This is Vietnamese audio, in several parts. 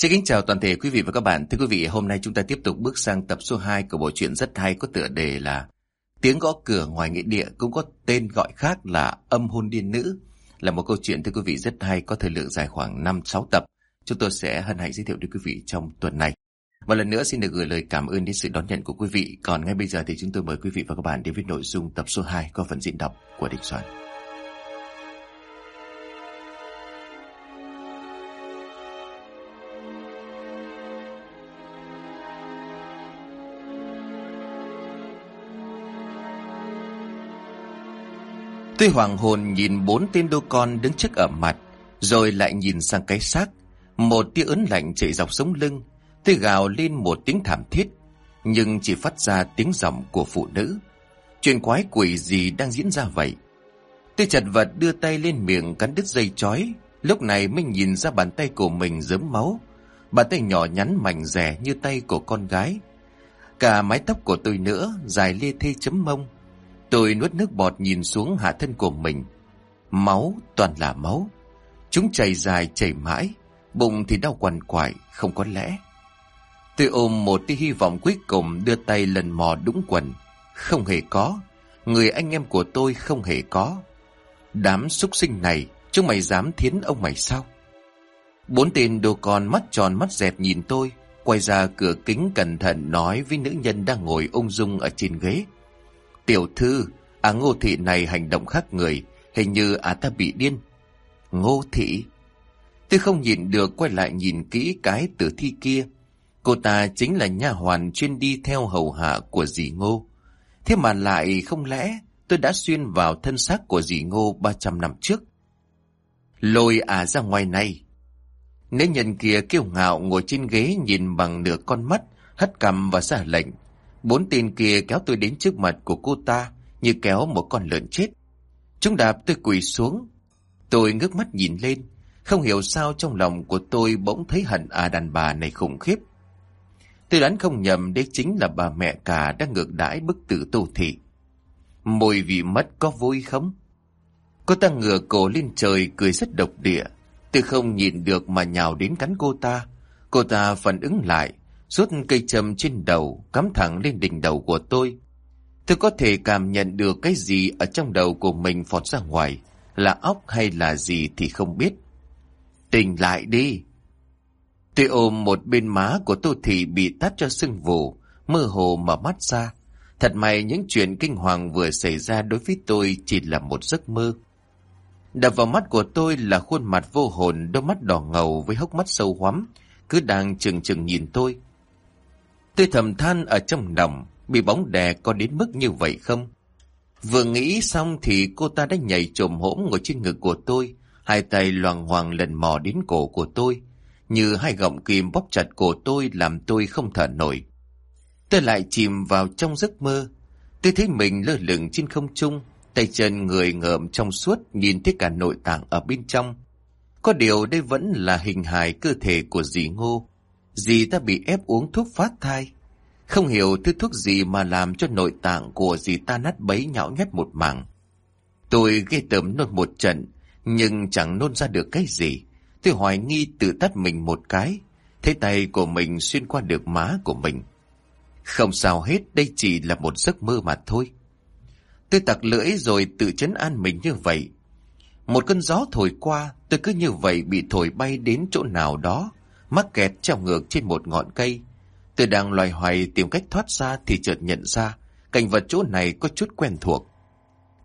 Xin kính chào toàn thể quý vị và các bạn. Thưa quý vị, hôm nay chúng ta tiếp tục bước sang tập số 2 của bộ truyện rất hay có tựa đề là Tiếng gõ cửa ngoài nghĩa địa cũng có tên gọi khác là Âm hôn điên nữ. Là một câu chuyện thưa quý vị rất hay có thời lượng dài khoảng 5-6 tập. Chúng tôi sẽ hân hạnh giới thiệu đến quý vị trong tuần này. Một lần nữa xin được gửi lời cảm ơn đến sự đón nhận của quý vị. Còn ngay bây giờ thì chúng tôi mời quý vị và các bạn đến với nội dung tập số 2 có phần diễn đọc của định Soạn. Tôi hoàng hồn nhìn bốn tên đô con đứng trước ở mặt, rồi lại nhìn sang cái xác. Một tia ớn lạnh chạy dọc sống lưng. Tôi gào lên một tiếng thảm thiết, nhưng chỉ phát ra tiếng giọng của phụ nữ. Chuyện quái quỷ gì đang diễn ra vậy? Tôi chật vật đưa tay lên miệng cắn đứt dây chói. Lúc này mới nhìn ra bàn tay của mình dớm máu. Bàn tay nhỏ nhắn mảnh rẻ như tay của con gái. Cả mái tóc của tôi nữa, dài lê thê chấm mông. Tôi nuốt nước bọt nhìn xuống hạ thân của mình. Máu toàn là máu. Chúng chảy dài chảy mãi, bụng thì đau quằn quại, không có lẽ. Tôi ôm một tia hy vọng cuối cùng đưa tay lần mò đúng quần. Không hề có, người anh em của tôi không hề có. Đám súc sinh này, chúng mày dám thiến ông mày sao? Bốn tên đồ con mắt tròn mắt dẹt nhìn tôi, quay ra cửa kính cẩn thận nói với nữ nhân đang ngồi ung dung ở trên ghế. Tiểu thư, à ngô thị này hành động khác người, hình như à ta bị điên. Ngô thị? Tôi không nhìn được quay lại nhìn kỹ cái tử thi kia. Cô ta chính là nha hoàn chuyên đi theo hầu hạ của dì Ngô. Thế mà lại không lẽ tôi đã xuyên vào thân xác của dì Ngô 300 năm trước? Lôi à ra ngoài này. Nữ nhân kia kiêu ngạo ngồi trên ghế nhìn bằng nửa con mắt, hất cầm và ra lệnh. Bốn tên kia kéo tôi đến trước mặt của cô ta như kéo một con lợn chết. Chúng đạp tôi quỳ xuống. Tôi ngước mắt nhìn lên. Không hiểu sao trong lòng của tôi bỗng thấy hận à đàn bà này khủng khiếp. Tôi đoán không nhầm đây chính là bà mẹ cả đang ngược đãi bức tử tô thị. môi vị mất có vui không? Cô ta ngửa cổ lên trời cười rất độc địa. Tôi không nhìn được mà nhào đến cắn cô ta. Cô ta phản ứng lại, rút cây châm trên đầu, cắm thẳng lên đỉnh đầu của tôi. Tôi có thể cảm nhận được cái gì ở trong đầu của mình phọt ra ngoài, là óc hay là gì thì không biết. Tỉnh lại đi. Tôi ôm một bên má của Tô Thị bị tắt cho sưng vù, mơ hồ mở mắt ra. Thật may những chuyện kinh hoàng vừa xảy ra đối với tôi chỉ là một giấc mơ. Đập vào mắt của tôi là khuôn mặt vô hồn, đôi mắt đỏ ngầu với hốc mắt sâu hoắm, cứ đang chừng chừng nhìn tôi. Tôi thầm than ở trong lòng, bị bóng đè có đến mức như vậy không? Vừa nghĩ xong thì cô ta đã nhảy trồm hỗn ngồi trên ngực của tôi, hai tay loàng hoàng lần mò đến cổ của tôi, như hai gọng kìm bóp chặt cổ tôi làm tôi không thở nổi. Tôi lại chìm vào trong giấc mơ. Tôi thấy mình lơ lửng trên không trung, tay chân người ngợm trong suốt nhìn thấy cả nội tạng ở bên trong. Có điều đây vẫn là hình hài cơ thể của dì Ngô. Dì ta bị ép uống thuốc phát thai. Không hiểu thứ thuốc gì mà làm cho nội tạng của dì ta nát bấy nhão nhét một mảng. Tôi ghê tởm nôn một trận, nhưng chẳng nôn ra được cái gì. Tôi hoài nghi tự tắt mình một cái, thấy tay của mình xuyên qua được má của mình. Không sao hết, đây chỉ là một giấc mơ mà thôi. Tôi tặc lưỡi rồi tự chấn an mình như vậy. Một cơn gió thổi qua, tôi cứ như vậy bị thổi bay đến chỗ nào đó, mắc kẹt treo ngược trên một ngọn cây. Tôi đang loài hoài tìm cách thoát ra thì chợt nhận ra cảnh vật chỗ này có chút quen thuộc.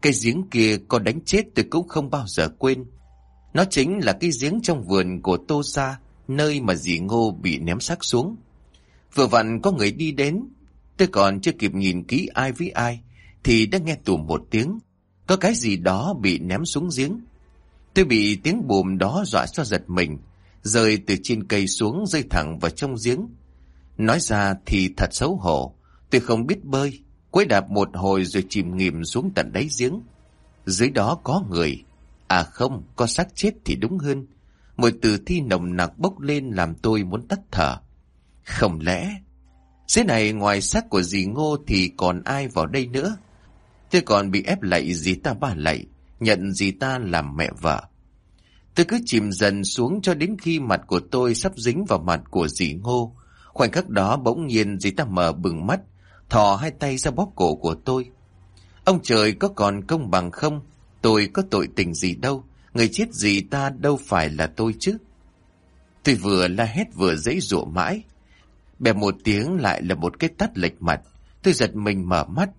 Cây giếng kia có đánh chết tôi cũng không bao giờ quên. Nó chính là cái giếng trong vườn của Tô Sa, nơi mà dì Ngô bị ném xác xuống. Vừa vặn có người đi đến, tôi còn chưa kịp nhìn kỹ ai với ai, thì đã nghe tùm một tiếng. Có cái gì đó bị ném xuống giếng. Tôi bị tiếng bùm đó dọa cho giật mình, rơi từ trên cây xuống rơi thẳng vào trong giếng. Nói ra thì thật xấu hổ, tôi không biết bơi, quấy đạp một hồi rồi chìm nghỉm xuống tận đáy giếng. Dưới đó có người, à không, có xác chết thì đúng hơn. Mùi từ thi nồng nặc bốc lên làm tôi muốn tắt thở. Không lẽ, dưới này ngoài xác của dì Ngô thì còn ai vào đây nữa? Tôi còn bị ép lạy dì ta ba lạy, nhận dì ta làm mẹ vợ. Tôi cứ chìm dần xuống cho đến khi mặt của tôi sắp dính vào mặt của dì ngô. Khoảnh khắc đó bỗng nhiên dì ta mở bừng mắt, thò hai tay ra bóp cổ của tôi. Ông trời có còn công bằng không? Tôi có tội tình gì đâu, người chết gì ta đâu phải là tôi chứ. Tôi vừa la hét vừa dãy rủa mãi. Bè một tiếng lại là một cái tắt lệch mặt. Tôi giật mình mở mắt.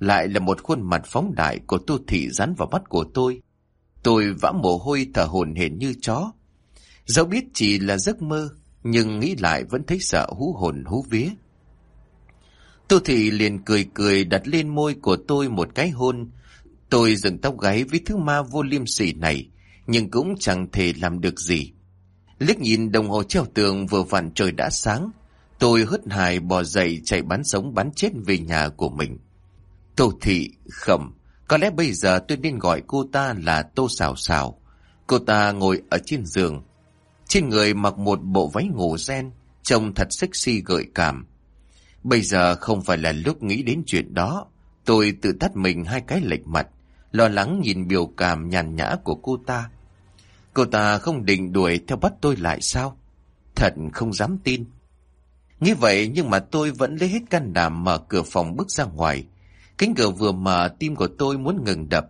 Lại là một khuôn mặt phóng đại của Tô Thị dán vào mắt của tôi. Tôi vã mồ hôi thở hồn hển như chó. Dẫu biết chỉ là giấc mơ, nhưng nghĩ lại vẫn thấy sợ hú hồn hú vía. Tô Thị liền cười cười đặt lên môi của tôi một cái hôn. Tôi dừng tóc gáy với thứ ma vô liêm sỉ này, nhưng cũng chẳng thể làm được gì. Liếc nhìn đồng hồ treo tường vừa vặn trời đã sáng, tôi hớt hải bò dậy chạy bắn sống bắn chết về nhà của mình. Tô Thị khẩm, có lẽ bây giờ tôi nên gọi cô ta là Tô Xào Xào. Cô ta ngồi ở trên giường. Trên người mặc một bộ váy ngủ ren, trông thật sexy gợi cảm. Bây giờ không phải là lúc nghĩ đến chuyện đó. Tôi tự tắt mình hai cái lệch mặt, lo lắng nhìn biểu cảm nhàn nhã của cô ta. Cô ta không định đuổi theo bắt tôi lại sao? Thật không dám tin. Nghĩ vậy nhưng mà tôi vẫn lấy hết can đảm mở cửa phòng bước ra ngoài. Cánh cửa vừa mở tim của tôi muốn ngừng đập.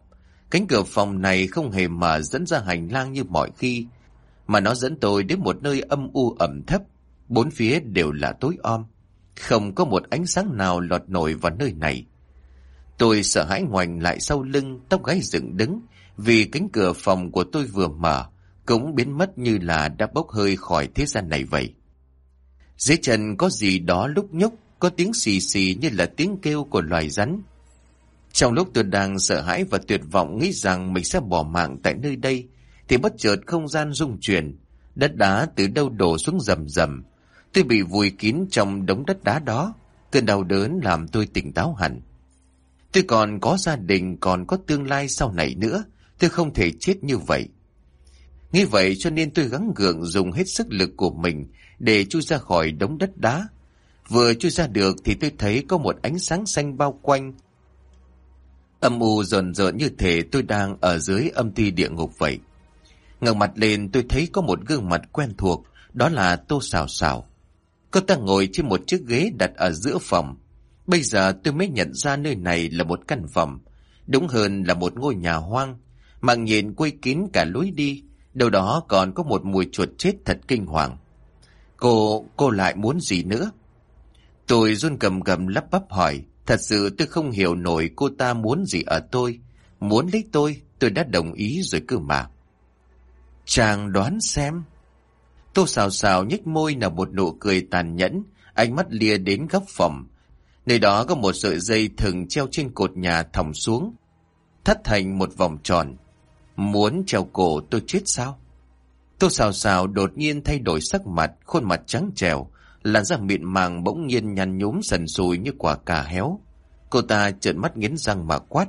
Cánh cửa phòng này không hề mở dẫn ra hành lang như mọi khi, mà nó dẫn tôi đến một nơi âm u ẩm thấp. Bốn phía đều là tối om. Không có một ánh sáng nào lọt nổi vào nơi này. Tôi sợ hãi ngoảnh lại sau lưng, tóc gáy dựng đứng, vì cánh cửa phòng của tôi vừa mở, cũng biến mất như là đã bốc hơi khỏi thế gian này vậy. Dưới chân có gì đó lúc nhúc, có tiếng xì xì như là tiếng kêu của loài rắn. Trong lúc tôi đang sợ hãi và tuyệt vọng nghĩ rằng mình sẽ bỏ mạng tại nơi đây, thì bất chợt không gian rung chuyển, đất đá từ đâu đổ xuống rầm rầm. Tôi bị vùi kín trong đống đất đá đó, cơn đau đớn làm tôi tỉnh táo hẳn. Tôi còn có gia đình, còn có tương lai sau này nữa, tôi không thể chết như vậy. Nghĩ vậy cho nên tôi gắng gượng dùng hết sức lực của mình để chui ra khỏi đống đất đá. Vừa chui ra được thì tôi thấy có một ánh sáng xanh bao quanh. Âm u rờn rợn như thể tôi đang ở dưới âm ti địa ngục vậy. ngẩng mặt lên tôi thấy có một gương mặt quen thuộc, đó là Tô Sào Sào. Cô ta ngồi trên một chiếc ghế đặt ở giữa phòng. Bây giờ tôi mới nhận ra nơi này là một căn phòng, đúng hơn là một ngôi nhà hoang, mạng nhìn quây kín cả lối đi, đâu đó còn có một mùi chuột chết thật kinh hoàng. Cô, cô lại muốn gì nữa? Tôi run cầm cầm lắp bắp hỏi, thật sự tôi không hiểu nổi cô ta muốn gì ở tôi. Muốn lấy tôi, tôi đã đồng ý rồi cơ mà. Chàng đoán xem. Tô xào xào nhếch môi là một nụ cười tàn nhẫn, ánh mắt lia đến góc phòng. Nơi đó có một sợi dây thừng treo trên cột nhà thòng xuống, thắt thành một vòng tròn. Muốn treo cổ tôi chết sao? Tô xào xào đột nhiên thay đổi sắc mặt, khuôn mặt trắng trèo, làn da mịn màng bỗng nhiên nhăn nhúm sần sùi như quả cà héo. Cô ta trợn mắt nghiến răng mà quát.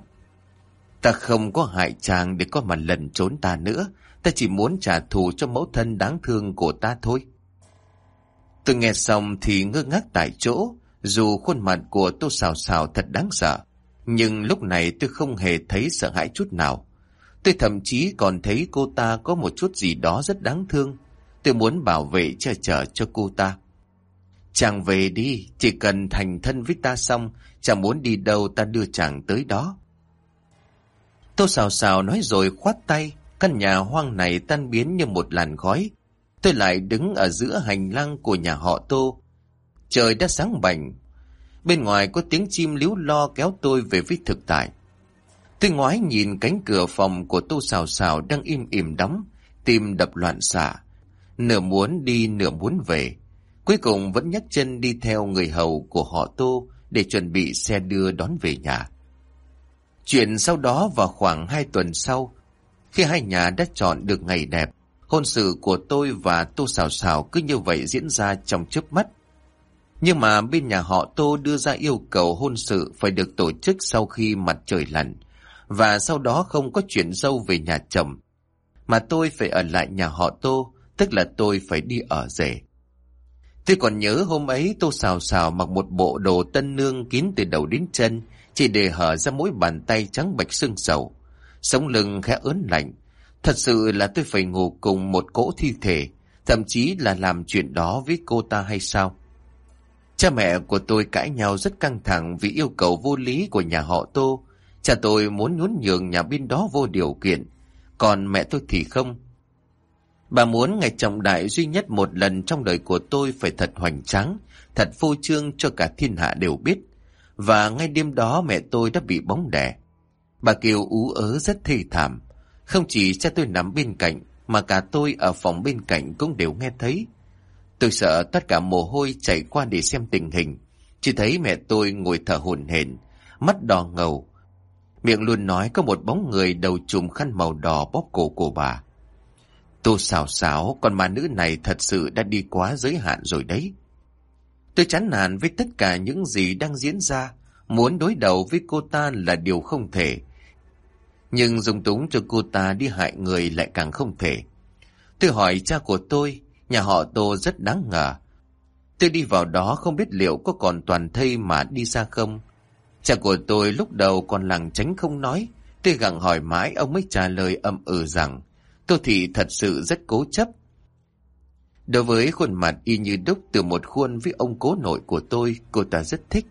Ta không có hại chàng để có mà lần trốn ta nữa, ta chỉ muốn trả thù cho mẫu thân đáng thương của ta thôi. Tôi nghe xong thì ngơ ngác tại chỗ, dù khuôn mặt của Tô xào xào thật đáng sợ, nhưng lúc này tôi không hề thấy sợ hãi chút nào. Tôi thậm chí còn thấy cô ta có một chút gì đó rất đáng thương. Tôi muốn bảo vệ che chở cho cô ta. Chàng về đi, chỉ cần thành thân với ta xong, chàng muốn đi đâu ta đưa chàng tới đó. Tô xào xào nói rồi khoát tay, căn nhà hoang này tan biến như một làn khói. Tôi lại đứng ở giữa hành lang của nhà họ Tô. Trời đã sáng bảnh. Bên ngoài có tiếng chim líu lo kéo tôi về với thực tại. Tôi ngoái nhìn cánh cửa phòng của Tô Sào Sào đang im ỉm đóng, tim đập loạn xạ. Nửa muốn đi nửa muốn về. Cuối cùng vẫn nhấc chân đi theo người hầu của họ Tô để chuẩn bị xe đưa đón về nhà. Chuyện sau đó vào khoảng hai tuần sau, khi hai nhà đã chọn được ngày đẹp, hôn sự của tôi và Tô Sào Sào cứ như vậy diễn ra trong chớp mắt. Nhưng mà bên nhà họ Tô đưa ra yêu cầu hôn sự phải được tổ chức sau khi mặt trời lặn, và sau đó không có chuyện dâu về nhà chồng. Mà tôi phải ở lại nhà họ Tô, tức là tôi phải đi ở rể. Tôi còn nhớ hôm ấy Tô xào xào mặc một bộ đồ tân nương kín từ đầu đến chân, chỉ để hở ra mỗi bàn tay trắng bạch sưng sầu. Sống lưng khẽ ớn lạnh. Thật sự là tôi phải ngủ cùng một cỗ thi thể, thậm chí là làm chuyện đó với cô ta hay sao? Cha mẹ của tôi cãi nhau rất căng thẳng vì yêu cầu vô lý của nhà họ Tô. Cha tôi muốn nhún nhường nhà bên đó vô điều kiện, còn mẹ tôi thì không. Bà muốn ngày trọng đại duy nhất một lần trong đời của tôi phải thật hoành tráng, thật phô trương cho cả thiên hạ đều biết. Và ngay đêm đó mẹ tôi đã bị bóng đè. Bà Kiều ú ớ rất thê thảm. Không chỉ cha tôi nằm bên cạnh, mà cả tôi ở phòng bên cạnh cũng đều nghe thấy. Tôi sợ tất cả mồ hôi chảy qua để xem tình hình. Chỉ thấy mẹ tôi ngồi thở hổn hển, mắt đỏ ngầu. Miệng luôn nói có một bóng người đầu trùm khăn màu đỏ bóp cổ của bà. Tô xào xáo, con ma nữ này thật sự đã đi quá giới hạn rồi đấy. Tôi chán nản với tất cả những gì đang diễn ra. Muốn đối đầu với cô ta là điều không thể. Nhưng dùng túng cho cô ta đi hại người lại càng không thể. Tôi hỏi cha của tôi, nhà họ Tô rất đáng ngờ. Tôi đi vào đó không biết liệu có còn toàn thây mà đi ra không. Cha của tôi lúc đầu còn lặng tránh không nói. Tôi gặng hỏi mãi ông mới trả lời âm ừ rằng Tô Thị thật sự rất cố chấp. Đối với khuôn mặt y như đúc từ một khuôn với ông cố nội của tôi, cô ta rất thích.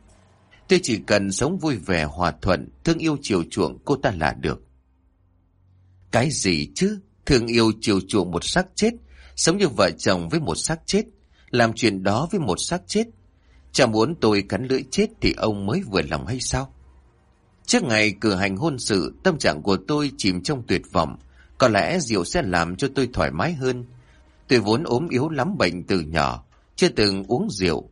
Tôi chỉ cần sống vui vẻ hòa thuận, thương yêu chiều chuộng cô ta là được. Cái gì chứ? Thương yêu chiều chuộng một xác chết, sống như vợ chồng với một xác chết, làm chuyện đó với một xác chết. Chẳng muốn tôi cắn lưỡi chết thì ông mới vừa lòng hay sao? Trước ngày cử hành hôn sự, tâm trạng của tôi chìm trong tuyệt vọng. Có lẽ rượu sẽ làm cho tôi thoải mái hơn. Tôi vốn ốm yếu lắm bệnh từ nhỏ, chưa từng uống rượu.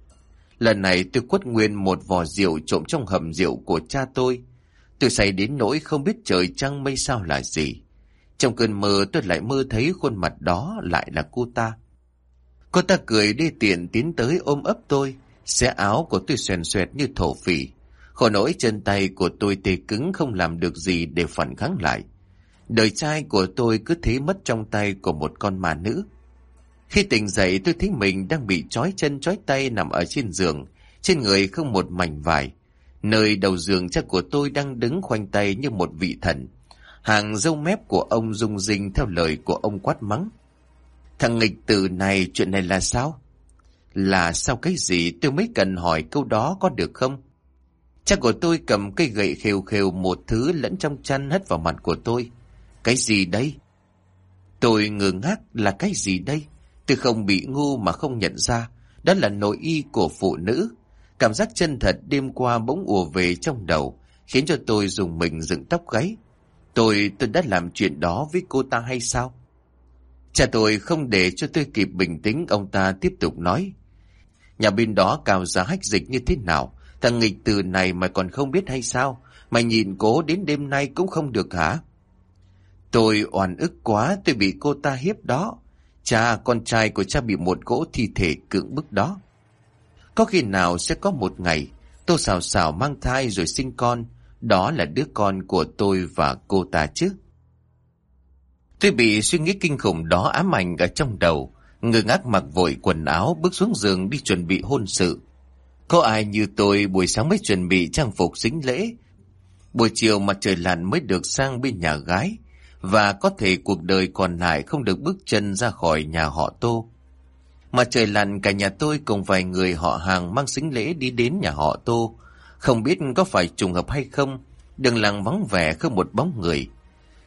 Lần này tôi quất nguyên một vò rượu trộm trong hầm rượu của cha tôi. Tôi say đến nỗi không biết trời trăng mây sao là gì. Trong cơn mơ tôi lại mơ thấy khuôn mặt đó lại là cô ta. Cô ta cười đi tiện tiến tới ôm ấp tôi, xé áo của tôi xoèn xoẹt như thổ phỉ. Khổ nỗi chân tay của tôi tê cứng không làm được gì để phản kháng lại. Đời trai của tôi cứ thế mất trong tay của một con mà nữ. Khi tỉnh dậy tôi thấy mình đang bị trói chân trói tay nằm ở trên giường, trên người không một mảnh vải. Nơi đầu giường cha của tôi đang đứng khoanh tay như một vị thần. Hàng dâu mép của ông rung rinh theo lời của ông quát mắng. Thằng nghịch tử này, chuyện này là sao? Là sao cái gì tôi mới cần hỏi câu đó có được không? Cha của tôi cầm cây gậy khều khều một thứ lẫn trong chăn hất vào mặt của tôi. Cái gì đây? Tôi ngơ ngác là cái gì đây? Tôi không bị ngu mà không nhận ra. Đó là nội y của phụ nữ. Cảm giác chân thật đêm qua bỗng ùa về trong đầu, khiến cho tôi dùng mình dựng tóc gáy. Tôi, tôi đã làm chuyện đó với cô ta hay sao? Cha tôi không để cho tôi kịp bình tĩnh, ông ta tiếp tục nói. Nhà bên đó cao giá hách dịch như thế nào? Thằng nghịch từ này mày còn không biết hay sao? Mày nhìn cố đến đêm nay cũng không được hả? Tôi oan ức quá tôi bị cô ta hiếp đó. Cha, con trai của cha bị một gỗ thi thể cưỡng bức đó. Có khi nào sẽ có một ngày tôi xào xào mang thai rồi sinh con. Đó là đứa con của tôi và cô ta chứ. Tôi bị suy nghĩ kinh khủng đó ám ảnh ở trong đầu. Người ngác mặc vội quần áo bước xuống giường đi chuẩn bị hôn sự. Có ai như tôi buổi sáng mới chuẩn bị trang phục xính lễ. Buổi chiều mặt trời lặn mới được sang bên nhà gái và có thể cuộc đời còn lại không được bước chân ra khỏi nhà họ Tô. Mà trời lặn cả nhà tôi cùng vài người họ hàng mang xính lễ đi đến nhà họ Tô. Không biết có phải trùng hợp hay không, đường làng vắng vẻ không một bóng người.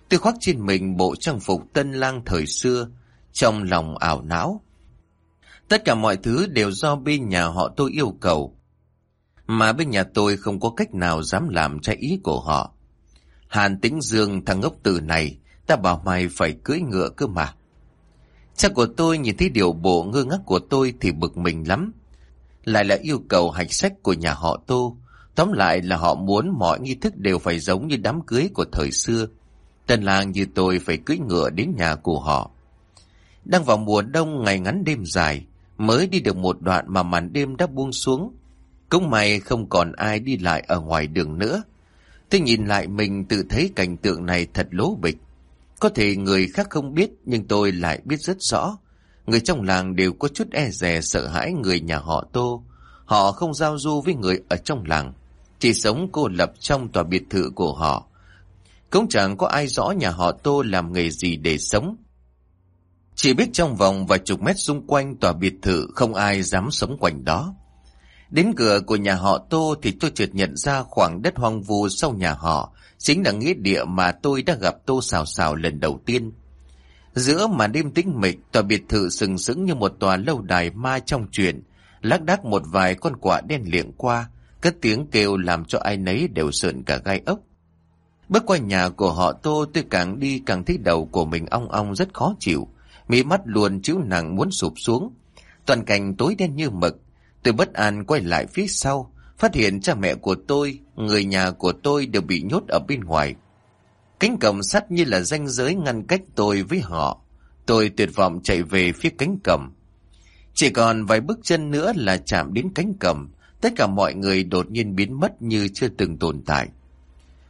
Tôi khoác trên mình bộ trang phục tân lang thời xưa, trong lòng ảo não. Tất cả mọi thứ đều do bên nhà họ tôi yêu cầu. Mà bên nhà tôi không có cách nào dám làm trái ý của họ. Hàn Tĩnh Dương thằng ngốc tử này Ta bảo mày phải cưỡi ngựa cơ mà. Cha của tôi nhìn thấy điều bộ ngơ ngác của tôi thì bực mình lắm. Lại là yêu cầu hạch sách của nhà họ Tô. Tóm lại là họ muốn mọi nghi thức đều phải giống như đám cưới của thời xưa. Tân lang như tôi phải cưỡi ngựa đến nhà của họ. Đang vào mùa đông ngày ngắn đêm dài, mới đi được một đoạn mà màn đêm đã buông xuống. Cũng may không còn ai đi lại ở ngoài đường nữa. Tôi nhìn lại mình tự thấy cảnh tượng này thật lố bịch. Có thể người khác không biết, nhưng tôi lại biết rất rõ. Người trong làng đều có chút e dè sợ hãi người nhà họ Tô. Họ không giao du với người ở trong làng. Chỉ sống cô lập trong tòa biệt thự của họ. Cũng chẳng có ai rõ nhà họ Tô làm nghề gì để sống. Chỉ biết trong vòng vài chục mét xung quanh tòa biệt thự không ai dám sống quanh đó. Đến cửa của nhà họ Tô thì tôi chợt nhận ra khoảng đất hoang vu sau nhà họ chính là nghĩa địa mà tôi đã gặp Tô Xào Xào lần đầu tiên. Giữa màn đêm tĩnh mịch, tòa biệt thự sừng sững như một tòa lâu đài ma trong truyện, lác đác một vài con quạ đen liệng qua, cất tiếng kêu làm cho ai nấy đều sợn cả gai ốc. Bước qua nhà của họ Tô tôi càng đi càng thấy đầu của mình ong ong rất khó chịu, mí mắt luôn chiếu nặng muốn sụp xuống. Toàn cảnh tối đen như mực, tôi bất an quay lại phía sau, phát hiện cha mẹ của tôi, người nhà của tôi đều bị nhốt ở bên ngoài. Cánh cổng sắt như là ranh giới ngăn cách tôi với họ. Tôi tuyệt vọng chạy về phía cánh cổng. Chỉ còn vài bước chân nữa là chạm đến cánh cổng, tất cả mọi người đột nhiên biến mất như chưa từng tồn tại.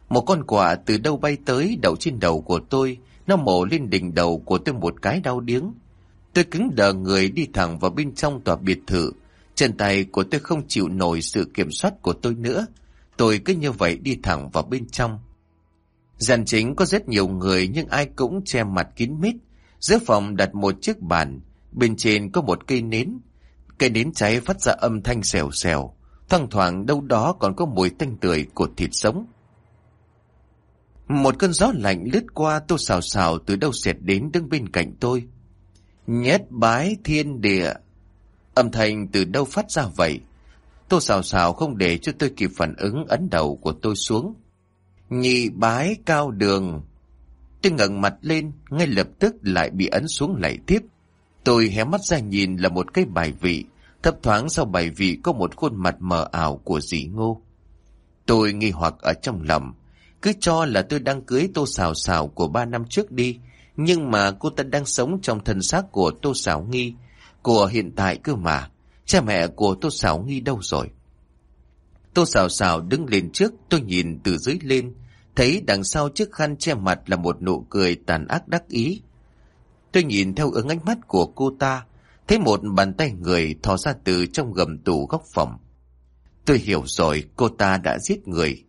Một con quạ từ đâu bay tới đậu trên đầu của tôi, nó mổ lên đỉnh đầu của tôi một cái đau điếng. Tôi cứng đờ người đi thẳng vào bên trong tòa biệt thự. Chân tay của tôi không chịu nổi sự kiểm soát của tôi nữa. Tôi cứ như vậy đi thẳng vào bên trong. Giàn chính có rất nhiều người nhưng ai cũng che mặt kín mít. Giữa phòng đặt một chiếc bàn, bên trên có một cây nến. Cây nến cháy phát ra âm thanh xèo xèo. Thoang thoảng đâu đó còn có mùi tanh tươi của thịt sống. Một cơn gió lạnh lướt qua tô xào xào từ đâu xẹt đến đứng bên cạnh tôi. Nhét bái thiên địa. Âm thanh từ đâu phát ra vậy? Tô xào xào không để cho tôi kịp phản ứng ấn đầu của tôi xuống. Nhị bái cao đường. Tôi ngẩng mặt lên, ngay lập tức lại bị ấn xuống lại tiếp. Tôi hé mắt ra nhìn là một cái bài vị. Thấp thoáng sau bài vị có một khuôn mặt mờ ảo của dì ngô. Tôi nghi hoặc ở trong lòng. Cứ cho là tôi đang cưới tô xào xào của ba năm trước đi. Nhưng mà cô ta đang sống trong thân xác của tô xào nghi. Của hiện tại cơ mà. Cha mẹ của tô sảo nghi đâu rồi? Tô sảo sảo đứng lên trước, tôi nhìn từ dưới lên, thấy đằng sau chiếc khăn che mặt là một nụ cười tàn ác đắc ý. Tôi nhìn theo ứng ánh mắt của cô ta, thấy một bàn tay người thò ra từ trong gầm tủ góc phòng. Tôi hiểu rồi, cô ta đã giết người.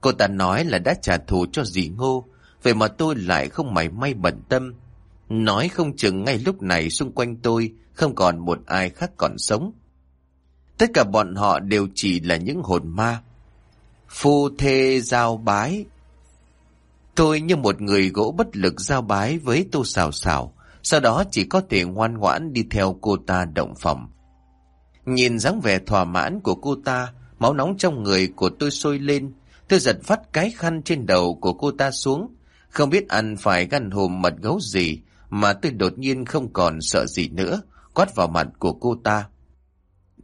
Cô ta nói là đã trả thù cho dì ngô, vậy mà tôi lại không mảy may bận tâm. Nói không chừng ngay lúc này xung quanh tôi không còn một ai khác còn sống. Tất cả bọn họ đều chỉ là những hồn ma. Phu thê giao bái. Tôi như một người gỗ bất lực giao bái với tô xào xào, sau đó chỉ có thể ngoan ngoãn đi theo cô ta động phòng. Nhìn dáng vẻ thỏa mãn của cô ta, máu nóng trong người của tôi sôi lên, tôi giật phát cái khăn trên đầu của cô ta xuống, không biết ăn phải gan hùm mật gấu gì mà tôi đột nhiên không còn sợ gì nữa, quát vào mặt của cô ta.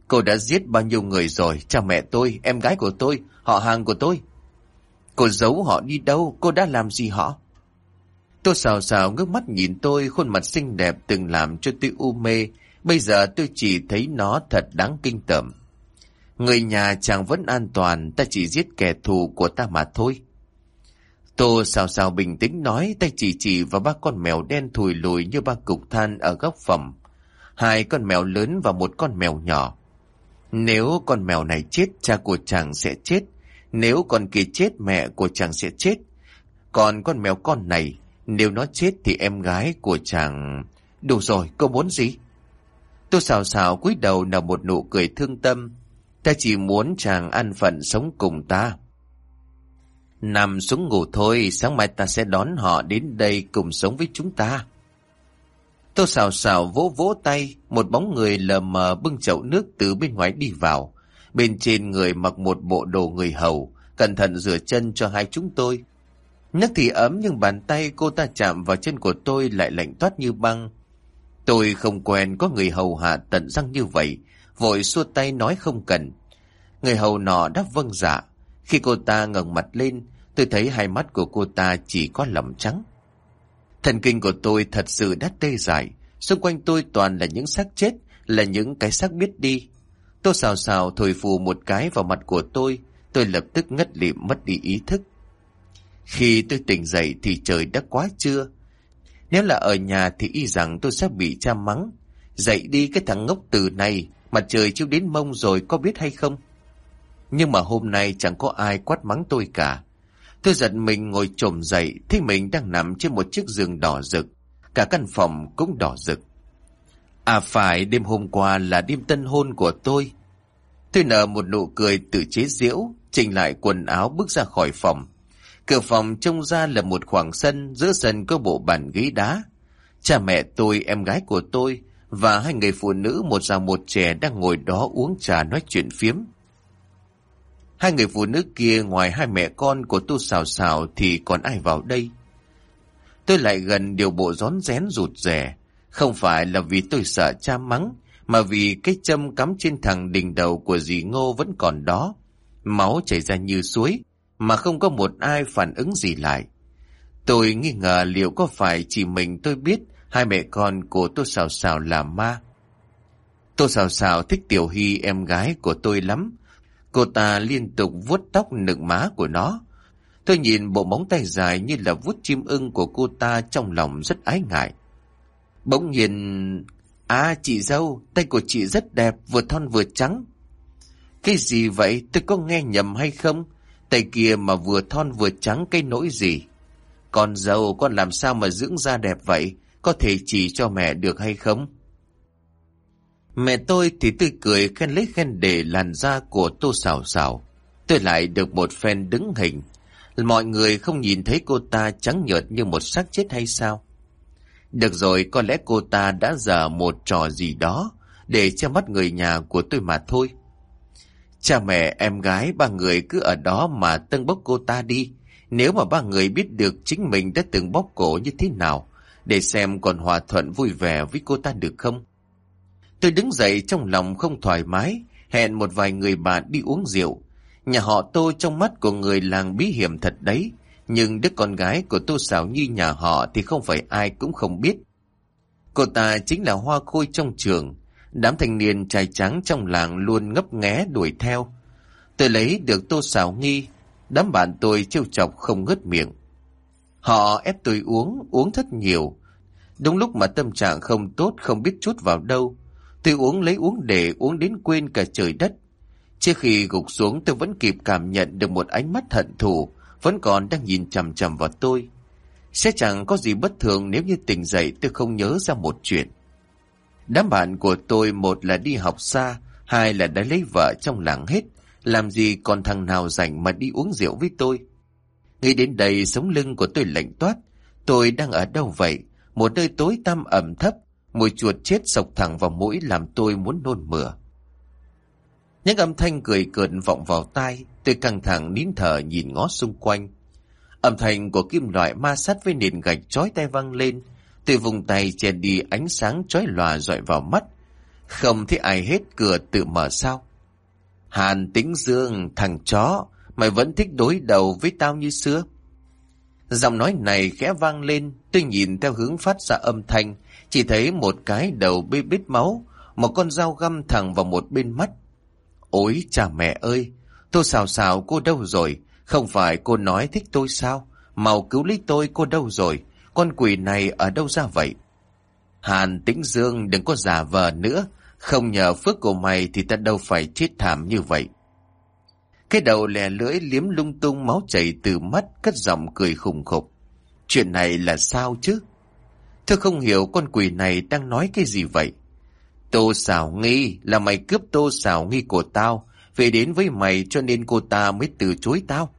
Cô đã giết bao nhiêu người rồi, cha mẹ tôi, em gái của tôi, họ hàng của tôi. Cô giấu họ đi đâu, cô đã làm gì họ? Tôi xào xào ngước mắt nhìn tôi, khuôn mặt xinh đẹp từng làm cho tôi u mê. Bây giờ tôi chỉ thấy nó thật đáng kinh tởm. Người nhà chàng vẫn an toàn, ta chỉ giết kẻ thù của ta mà thôi. Tô xào xào bình tĩnh nói, tay chỉ chỉ vào ba con mèo đen thùi lùi như ba cục than ở góc phòng. Hai con mèo lớn và một con mèo nhỏ. Nếu con mèo này chết, cha của chàng sẽ chết. Nếu con kia chết, mẹ của chàng sẽ chết. Còn con mèo con này, nếu nó chết thì em gái của chàng... Đủ rồi, cô muốn gì? Tôi xào xào cúi đầu nở một nụ cười thương tâm. Ta chỉ muốn chàng an phận sống cùng ta. Nằm xuống ngủ thôi, sáng mai ta sẽ đón họ đến đây cùng sống với chúng ta. Tô xào xào vỗ vỗ tay, một bóng người lờ mờ bưng chậu nước từ bên ngoài đi vào. Bên trên người mặc một bộ đồ người hầu, cẩn thận rửa chân cho hai chúng tôi. Nước thì ấm nhưng bàn tay cô ta chạm vào chân của tôi lại lạnh toát như băng. Tôi không quen có người hầu hạ tận răng như vậy, vội xua tay nói không cần. Người hầu nọ đáp vâng dạ. Khi cô ta ngẩng mặt lên, tôi thấy hai mắt của cô ta chỉ có lầm trắng. Thần kinh của tôi thật sự đã tê dại. Xung quanh tôi toàn là những xác chết, là những cái xác biết đi. Tôi xào xào thổi phù một cái vào mặt của tôi, tôi lập tức ngất lịm mất đi ý thức. Khi tôi tỉnh dậy thì trời đã quá trưa. Nếu là ở nhà thì y rằng tôi sẽ bị cha mắng. Dậy đi cái thằng ngốc từ này, mặt trời chiếu đến mông rồi có biết hay không? Nhưng mà hôm nay chẳng có ai quát mắng tôi cả. Tôi giật mình ngồi trồm dậy, thấy mình đang nằm trên một chiếc giường đỏ rực. Cả căn phòng cũng đỏ rực. À phải, đêm hôm qua là đêm tân hôn của tôi. Tôi nở một nụ cười tự chế giễu, chỉnh lại quần áo bước ra khỏi phòng. Cửa phòng trông ra là một khoảng sân, giữa sân có bộ bàn ghế đá. Cha mẹ tôi, em gái của tôi và hai người phụ nữ một già một trẻ đang ngồi đó uống trà nói chuyện phiếm. Hai người phụ nữ kia ngoài hai mẹ con của tu xào xào thì còn ai vào đây? Tôi lại gần điều bộ rón rén rụt rẻ. Không phải là vì tôi sợ cha mắng, mà vì cái châm cắm trên thằng đỉnh đầu của dì Ngô vẫn còn đó. Máu chảy ra như suối, mà không có một ai phản ứng gì lại. Tôi nghi ngờ liệu có phải chỉ mình tôi biết hai mẹ con của tôi xào xào là ma. Tôi xào xào thích Tiểu Hy em gái của tôi lắm. Cô ta liên tục vuốt tóc nựng má của nó. Tôi nhìn bộ móng tay dài như là vuốt chim ưng của cô ta trong lòng rất ái ngại. Bỗng nhìn, À chị dâu, tay của chị rất đẹp, vừa thon vừa trắng. Cái gì vậy? Tôi có nghe nhầm hay không? Tay kia mà vừa thon vừa trắng cái nỗi gì? Con dâu, con làm sao mà dưỡng da đẹp vậy? Có thể chỉ cho mẹ được hay không? Mẹ tôi thì tươi cười khen lấy khen để làn da của tô xào xào. Tôi lại được một phen đứng hình. Mọi người không nhìn thấy cô ta trắng nhợt như một xác chết hay sao? Được rồi, có lẽ cô ta đã dở một trò gì đó để che mắt người nhà của tôi mà thôi. Cha mẹ, em gái, ba người cứ ở đó mà tân bốc cô ta đi. Nếu mà ba người biết được chính mình đã từng bóc cổ như thế nào, để xem còn hòa thuận vui vẻ với cô ta được không. Tôi đứng dậy trong lòng không thoải mái, hẹn một vài người bạn đi uống rượu. Nhà họ tô trong mắt của người làng bí hiểm thật đấy, nhưng đứa con gái của Tô Sảo Nhi nhà họ thì không phải ai cũng không biết. Cô ta chính là hoa khôi trong trường, đám thanh niên trai trắng trong làng luôn ngấp nghé đuổi theo. Tôi lấy được Tô Sảo Nhi, đám bạn tôi trêu chọc không ngớt miệng. Họ ép tôi uống, uống thất nhiều. Đúng lúc mà tâm trạng không tốt không biết chút vào đâu. Tôi uống lấy uống để uống đến quên cả trời đất. Trước khi gục xuống tôi vẫn kịp cảm nhận được một ánh mắt hận thù vẫn còn đang nhìn chằm chằm vào tôi. Sẽ chẳng có gì bất thường nếu như tỉnh dậy tôi không nhớ ra một chuyện. Đám bạn của tôi một là đi học xa, hai là đã lấy vợ trong làng hết, làm gì còn thằng nào rảnh mà đi uống rượu với tôi. Nghĩ đến đây sống lưng của tôi lạnh toát, tôi đang ở đâu vậy? Một nơi tối tăm ẩm thấp, mùi chuột chết sộc thẳng vào mũi làm tôi muốn nôn mửa. Những âm thanh cười cợt vọng vào tai, tôi căng thẳng nín thở nhìn ngó xung quanh. Âm thanh của kim loại ma sát với nền gạch chói tay văng lên, tôi vùng tay che đi ánh sáng chói lòa dọi vào mắt. Không thấy ai hết cửa tự mở sao. Hàn tính dương, thằng chó, mày vẫn thích đối đầu với tao như xưa. Giọng nói này khẽ vang lên, tôi nhìn theo hướng phát ra âm thanh, chỉ thấy một cái đầu bê bít máu, một con dao găm thẳng vào một bên mắt. Ôi cha mẹ ơi, tôi xào xào cô đâu rồi? Không phải cô nói thích tôi sao? Màu cứu lấy tôi cô đâu rồi? Con quỷ này ở đâu ra vậy? Hàn tĩnh dương đừng có giả vờ nữa. Không nhờ phước của mày thì ta đâu phải chết thảm như vậy. Cái đầu lè lưỡi liếm lung tung máu chảy từ mắt cất giọng cười khùng khục. Chuyện này là sao chứ? Tôi không hiểu con quỷ này đang nói cái gì vậy. Tô xảo nghi là mày cướp tô xảo nghi của tao, về đến với mày cho nên cô ta mới từ chối tao.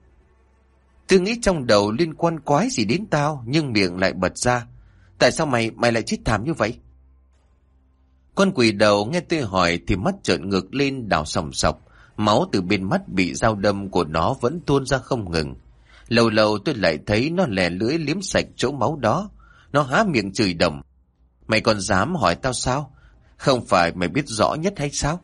Tôi nghĩ trong đầu liên quan quái gì đến tao, nhưng miệng lại bật ra. Tại sao mày, mày lại chết thảm như vậy? Con quỷ đầu nghe tôi hỏi thì mắt trợn ngược lên đảo sòng sọc. Máu từ bên mắt bị dao đâm của nó vẫn tuôn ra không ngừng. Lâu lâu tôi lại thấy nó lè lưỡi liếm sạch chỗ máu đó. Nó há miệng chửi đầm. Mày còn dám hỏi tao sao? Không phải mày biết rõ nhất hay sao?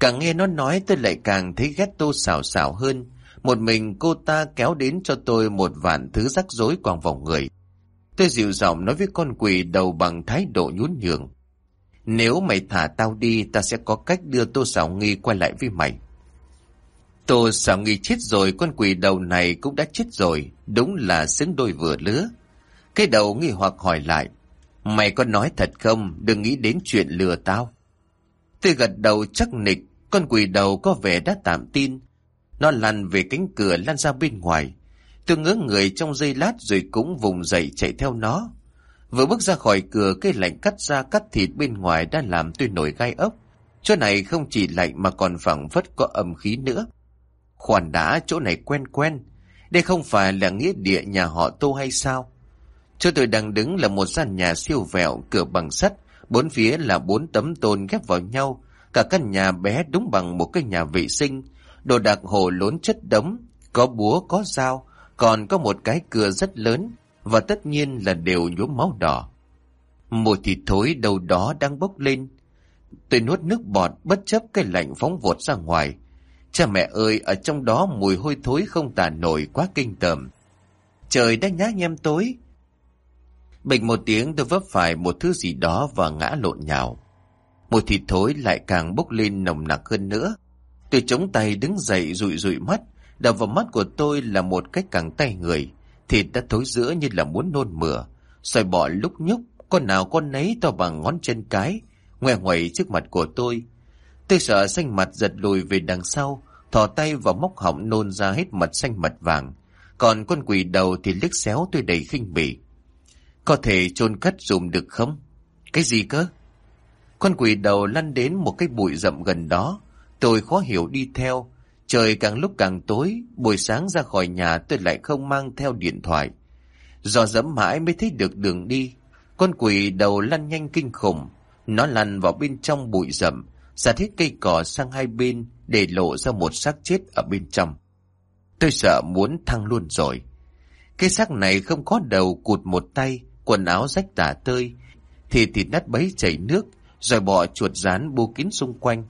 Càng nghe nó nói tôi lại càng thấy ghét tô xảo xảo hơn. Một mình cô ta kéo đến cho tôi một vạn thứ rắc rối quàng vòng người. Tôi dịu giọng nói với con quỷ đầu bằng thái độ nhún nhường. Nếu mày thả tao đi, ta sẽ có cách đưa Tô Sảo Nghi quay lại với mày. Tô Sảo Nghi chết rồi, con quỷ đầu này cũng đã chết rồi, đúng là xứng đôi vừa lứa. Cái đầu nghi hoặc hỏi lại, mày có nói thật không, đừng nghĩ đến chuyện lừa tao. Tôi gật đầu chắc nịch, con quỷ đầu có vẻ đã tạm tin. Nó lăn về cánh cửa lăn ra bên ngoài. Tôi ngớ người trong giây lát rồi cũng vùng dậy chạy theo nó. Vừa bước ra khỏi cửa, cây lạnh cắt ra cắt thịt bên ngoài đã làm tôi nổi gai ốc. Chỗ này không chỉ lạnh mà còn phẳng phất có âm khí nữa. Khoản đã chỗ này quen quen. Đây không phải là nghĩa địa nhà họ Tô hay sao? Chỗ tôi đang đứng là một gian nhà siêu vẹo, cửa bằng sắt, bốn phía là bốn tấm tôn ghép vào nhau. Cả căn nhà bé đúng bằng một cái nhà vệ sinh, đồ đạc hồ lốn chất đống, có búa, có dao, còn có một cái cửa rất lớn, và tất nhiên là đều nhuốm máu đỏ. Mùi thịt thối đâu đó đang bốc lên. Tôi nuốt nước bọt bất chấp cái lạnh phóng vột ra ngoài. Cha mẹ ơi, ở trong đó mùi hôi thối không tả nổi quá kinh tởm. Trời đã nhá nhem tối. Bình một tiếng tôi vấp phải một thứ gì đó và ngã lộn nhào. Mùi thịt thối lại càng bốc lên nồng nặc hơn nữa. Tôi chống tay đứng dậy rụi rụi mắt, đập vào mắt của tôi là một cái càng tay người. Thịt đã thối giữa như là muốn nôn mửa. Xoài bọ lúc nhúc, con nào con nấy to bằng ngón chân cái, ngoe ngoẩy trước mặt của tôi. Tôi sợ xanh mặt giật lùi về đằng sau, thò tay vào móc họng nôn ra hết mật xanh mật vàng. Còn con quỷ đầu thì liếc xéo tôi đầy khinh bỉ. Có thể chôn cất dùng được không? Cái gì cơ? Con quỷ đầu lăn đến một cái bụi rậm gần đó. Tôi khó hiểu đi theo. Trời càng lúc càng tối, buổi sáng ra khỏi nhà tôi lại không mang theo điện thoại. Do dẫm mãi mới thấy được đường đi. Con quỷ đầu lăn nhanh kinh khủng. Nó lăn vào bên trong bụi rậm, xả hết cây cỏ sang hai bên để lộ ra một xác chết ở bên trong. Tôi sợ muốn thăng luôn rồi. Cái xác này không có đầu cụt một tay, quần áo rách tả tơi, thì thịt nát bấy chảy nước, rồi bò chuột rán bu kín xung quanh.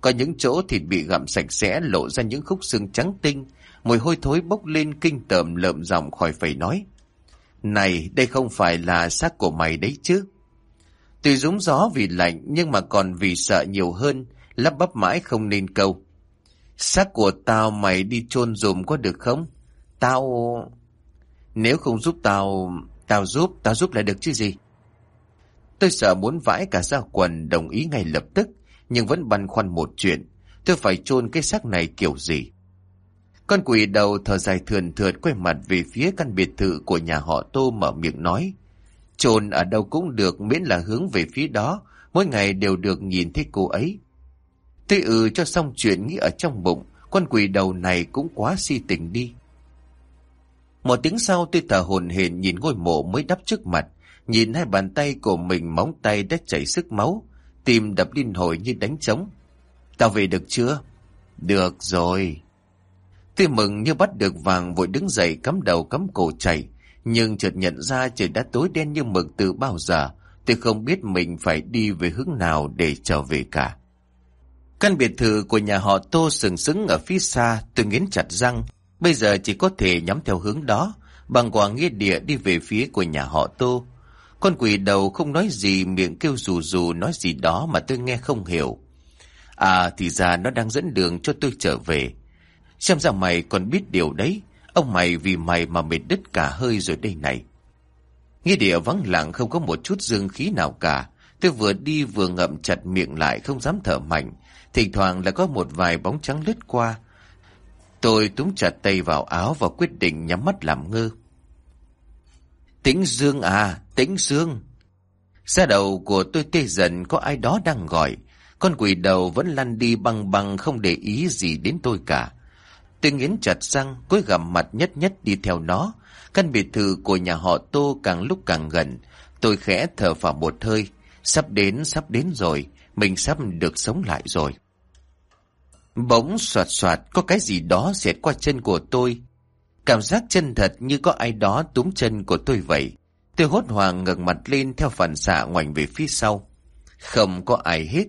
Có những chỗ thịt bị gặm sạch sẽ lộ ra những khúc xương trắng tinh, mùi hôi thối bốc lên kinh tởm lợm giọng khỏi phải nói. Này, đây không phải là xác của mày đấy chứ. Tuy rúng gió vì lạnh nhưng mà còn vì sợ nhiều hơn, lắp bắp mãi không nên câu. Xác của tao mày đi chôn dùm có được không? Tao... Nếu không giúp tao... Tao giúp, tao giúp lại được chứ gì? Tôi sợ muốn vãi cả ra quần đồng ý ngay lập tức, nhưng vẫn băn khoăn một chuyện. Tôi phải chôn cái xác này kiểu gì? Con quỷ đầu thở dài thườn thượt quay mặt về phía căn biệt thự của nhà họ Tô mở miệng nói. chôn ở đâu cũng được miễn là hướng về phía đó, mỗi ngày đều được nhìn thấy cô ấy. Tôi ừ cho xong chuyện nghĩ ở trong bụng, con quỷ đầu này cũng quá si tình đi. Một tiếng sau tôi thở hồn hển nhìn ngôi mộ mới đắp trước mặt, nhìn hai bàn tay của mình móng tay đã chảy sức máu, tim đập liên hồi như đánh trống. Tao về được chưa? Được rồi. Tôi mừng như bắt được vàng vội đứng dậy cắm đầu cắm cổ chạy, nhưng chợt nhận ra trời đã tối đen như mực từ bao giờ, tôi không biết mình phải đi về hướng nào để trở về cả. Căn biệt thự của nhà họ Tô sừng sững ở phía xa, tôi nghiến chặt răng, bây giờ chỉ có thể nhắm theo hướng đó, bằng quả nghĩa địa đi về phía của nhà họ Tô. Con quỷ đầu không nói gì, miệng kêu rù rù nói gì đó mà tôi nghe không hiểu. À thì ra nó đang dẫn đường cho tôi trở về. Xem ra mày còn biết điều đấy, ông mày vì mày mà mệt đứt cả hơi rồi đây này. Nghĩa địa vắng lặng không có một chút dương khí nào cả. Tôi vừa đi vừa ngậm chặt miệng lại không dám thở mạnh. Thỉnh thoảng lại có một vài bóng trắng lướt qua. Tôi túm chặt tay vào áo và quyết định nhắm mắt làm ngơ. Tĩnh Dương à, Tĩnh Dương. xe đầu của tôi tê dần có ai đó đang gọi. Con quỷ đầu vẫn lăn đi băng băng không để ý gì đến tôi cả. Tôi nghiến chặt răng, cúi gằm mặt nhất nhất đi theo nó. Căn biệt thự của nhà họ Tô càng lúc càng gần. Tôi khẽ thở vào một hơi. Sắp đến, sắp đến rồi. Mình sắp được sống lại rồi. Bỗng soạt soạt có cái gì đó xẹt qua chân của tôi. Cảm giác chân thật như có ai đó túm chân của tôi vậy. Tôi hốt hoảng ngẩng mặt lên theo phản xạ ngoảnh về phía sau. Không có ai hết.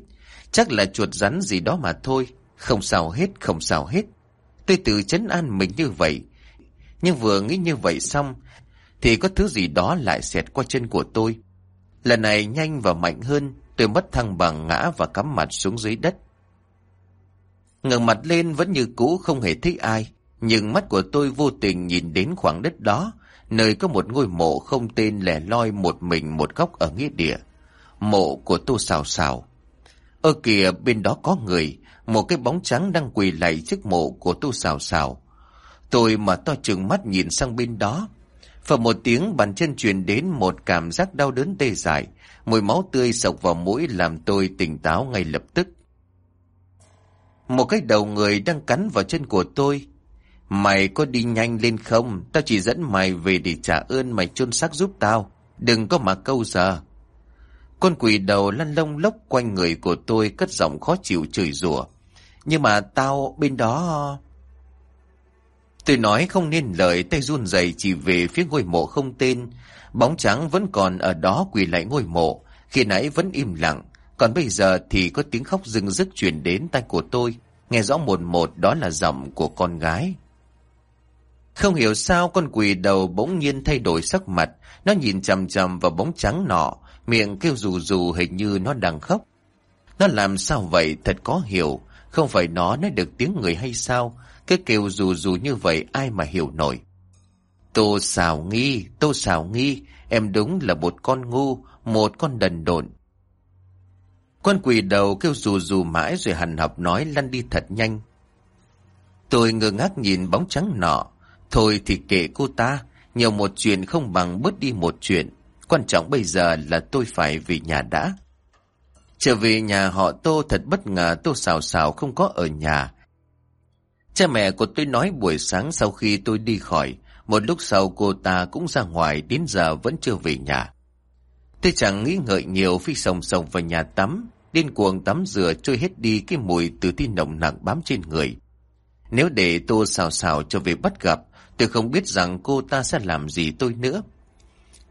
Chắc là chuột rắn gì đó mà thôi. Không sao hết, không sao hết. Tôi tự chấn an mình như vậy. Nhưng vừa nghĩ như vậy xong, thì có thứ gì đó lại xẹt qua chân của tôi. Lần này nhanh và mạnh hơn, tôi mất thăng bằng ngã và cắm mặt xuống dưới đất ngẩng mặt lên vẫn như cũ không hề thấy ai. Nhưng mắt của tôi vô tình nhìn đến khoảng đất đó, nơi có một ngôi mộ không tên lẻ loi một mình một góc ở nghĩa địa. Mộ của tô xào xào. Ở kìa bên đó có người, một cái bóng trắng đang quỳ lạy trước mộ của tô xào xào. Tôi mà to chừng mắt nhìn sang bên đó. Và một tiếng bàn chân truyền đến một cảm giác đau đớn tê dại. Mùi máu tươi sộc vào mũi làm tôi tỉnh táo ngay lập tức. Một cái đầu người đang cắn vào chân của tôi. Mày có đi nhanh lên không? Tao chỉ dẫn mày về để trả ơn mày chôn xác giúp tao. Đừng có mà câu giờ. Con quỷ đầu lăn lông lốc quanh người của tôi, cất giọng khó chịu chửi rủa. Nhưng mà tao bên đó... Tôi nói không nên lời, tay run rẩy chỉ về phía ngôi mộ không tên. Bóng trắng vẫn còn ở đó quỳ lại ngôi mộ. Khi nãy vẫn im lặng. Còn bây giờ thì có tiếng khóc rưng rức truyền đến tay của tôi. Nghe rõ một một đó là giọng của con gái. Không hiểu sao con quỷ đầu bỗng nhiên thay đổi sắc mặt. Nó nhìn chầm chầm vào bóng trắng nọ. Miệng kêu rù rù hình như nó đang khóc. Nó làm sao vậy thật có hiểu. Không phải nó nói được tiếng người hay sao? Cái kêu rù rù như vậy ai mà hiểu nổi. Tô xào nghi, tô xào nghi, em đúng là một con ngu, một con đần độn. Con quỷ đầu kêu rù rù mãi rồi hằn học nói lăn đi thật nhanh. Tôi ngơ ngác nhìn bóng trắng nọ. Thôi thì kệ cô ta, nhiều một chuyện không bằng bớt đi một chuyện. Quan trọng bây giờ là tôi phải về nhà đã. Trở về nhà họ Tô thật bất ngờ Tô xào xào không có ở nhà. Cha mẹ của tôi nói buổi sáng sau khi tôi đi khỏi, một lúc sau cô ta cũng ra ngoài đến giờ vẫn chưa về nhà. Tôi chẳng nghĩ ngợi nhiều phi sòng sòng vào nhà tắm, điên cuồng tắm rửa trôi hết đi cái mùi từ tin nồng nặng bám trên người. Nếu để tô xào xào cho về bắt gặp, tôi không biết rằng cô ta sẽ làm gì tôi nữa.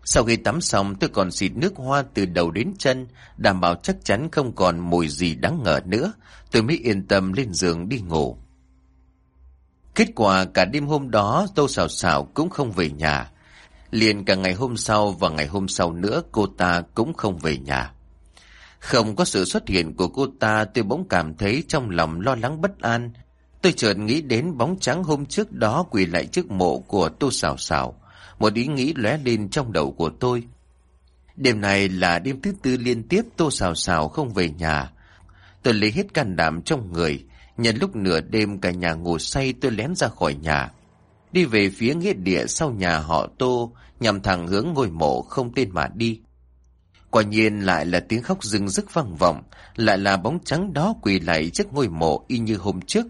Sau khi tắm xong tôi còn xịt nước hoa từ đầu đến chân, đảm bảo chắc chắn không còn mùi gì đáng ngờ nữa, tôi mới yên tâm lên giường đi ngủ. Kết quả cả đêm hôm đó Tô xào xào cũng không về nhà. Liền cả ngày hôm sau và ngày hôm sau nữa cô ta cũng không về nhà. Không có sự xuất hiện của cô ta tôi bỗng cảm thấy trong lòng lo lắng bất an. Tôi chợt nghĩ đến bóng trắng hôm trước đó quỳ lại trước mộ của Tô Sào Sào. Một ý nghĩ lóe lên trong đầu của tôi. Đêm này là đêm thứ tư liên tiếp Tô Sào Sào không về nhà. Tôi lấy hết can đảm trong người, Nhân lúc nửa đêm cả nhà ngủ say tôi lén ra khỏi nhà. Đi về phía nghĩa địa sau nhà họ Tô, nhằm thẳng hướng ngôi mộ không tên mà đi. Quả nhiên lại là tiếng khóc rừng rức vang vọng, lại là bóng trắng đó quỳ lại trước ngôi mộ y như hôm trước.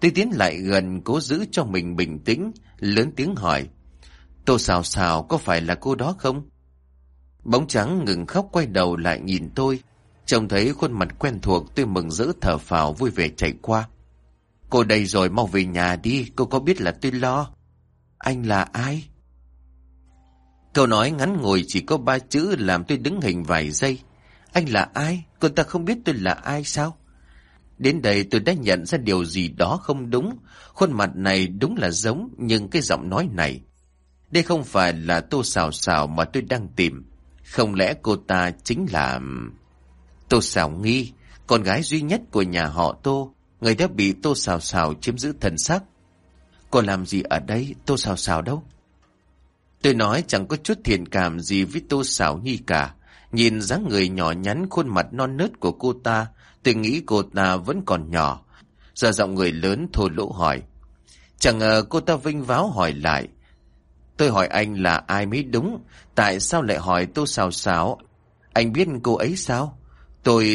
Tôi tiến lại gần cố giữ cho mình bình tĩnh, lớn tiếng hỏi. Tô xào xào có phải là cô đó không? Bóng trắng ngừng khóc quay đầu lại nhìn tôi, Trông thấy khuôn mặt quen thuộc tôi mừng rỡ thở phào vui vẻ chạy qua. Cô đây rồi mau về nhà đi, cô có biết là tôi lo. Anh là ai? Câu nói ngắn ngồi chỉ có ba chữ làm tôi đứng hình vài giây. Anh là ai? Cô ta không biết tôi là ai sao? Đến đây tôi đã nhận ra điều gì đó không đúng. Khuôn mặt này đúng là giống, nhưng cái giọng nói này. Đây không phải là tô xào xào mà tôi đang tìm. Không lẽ cô ta chính là... Tô xào nghi, con gái duy nhất của nhà họ Tô, người đã bị Tô xào xào chiếm giữ thần sắc. Cô làm gì ở đây, Tô xào xào đâu? Tôi nói chẳng có chút thiện cảm gì với Tô xào nhi cả. Nhìn dáng người nhỏ nhắn khuôn mặt non nớt của cô ta, tôi nghĩ cô ta vẫn còn nhỏ. Giờ giọng người lớn thô lỗ hỏi. Chẳng ngờ cô ta vinh váo hỏi lại. Tôi hỏi anh là ai mới đúng, tại sao lại hỏi Tô xào xào? Anh biết cô ấy sao? Tôi...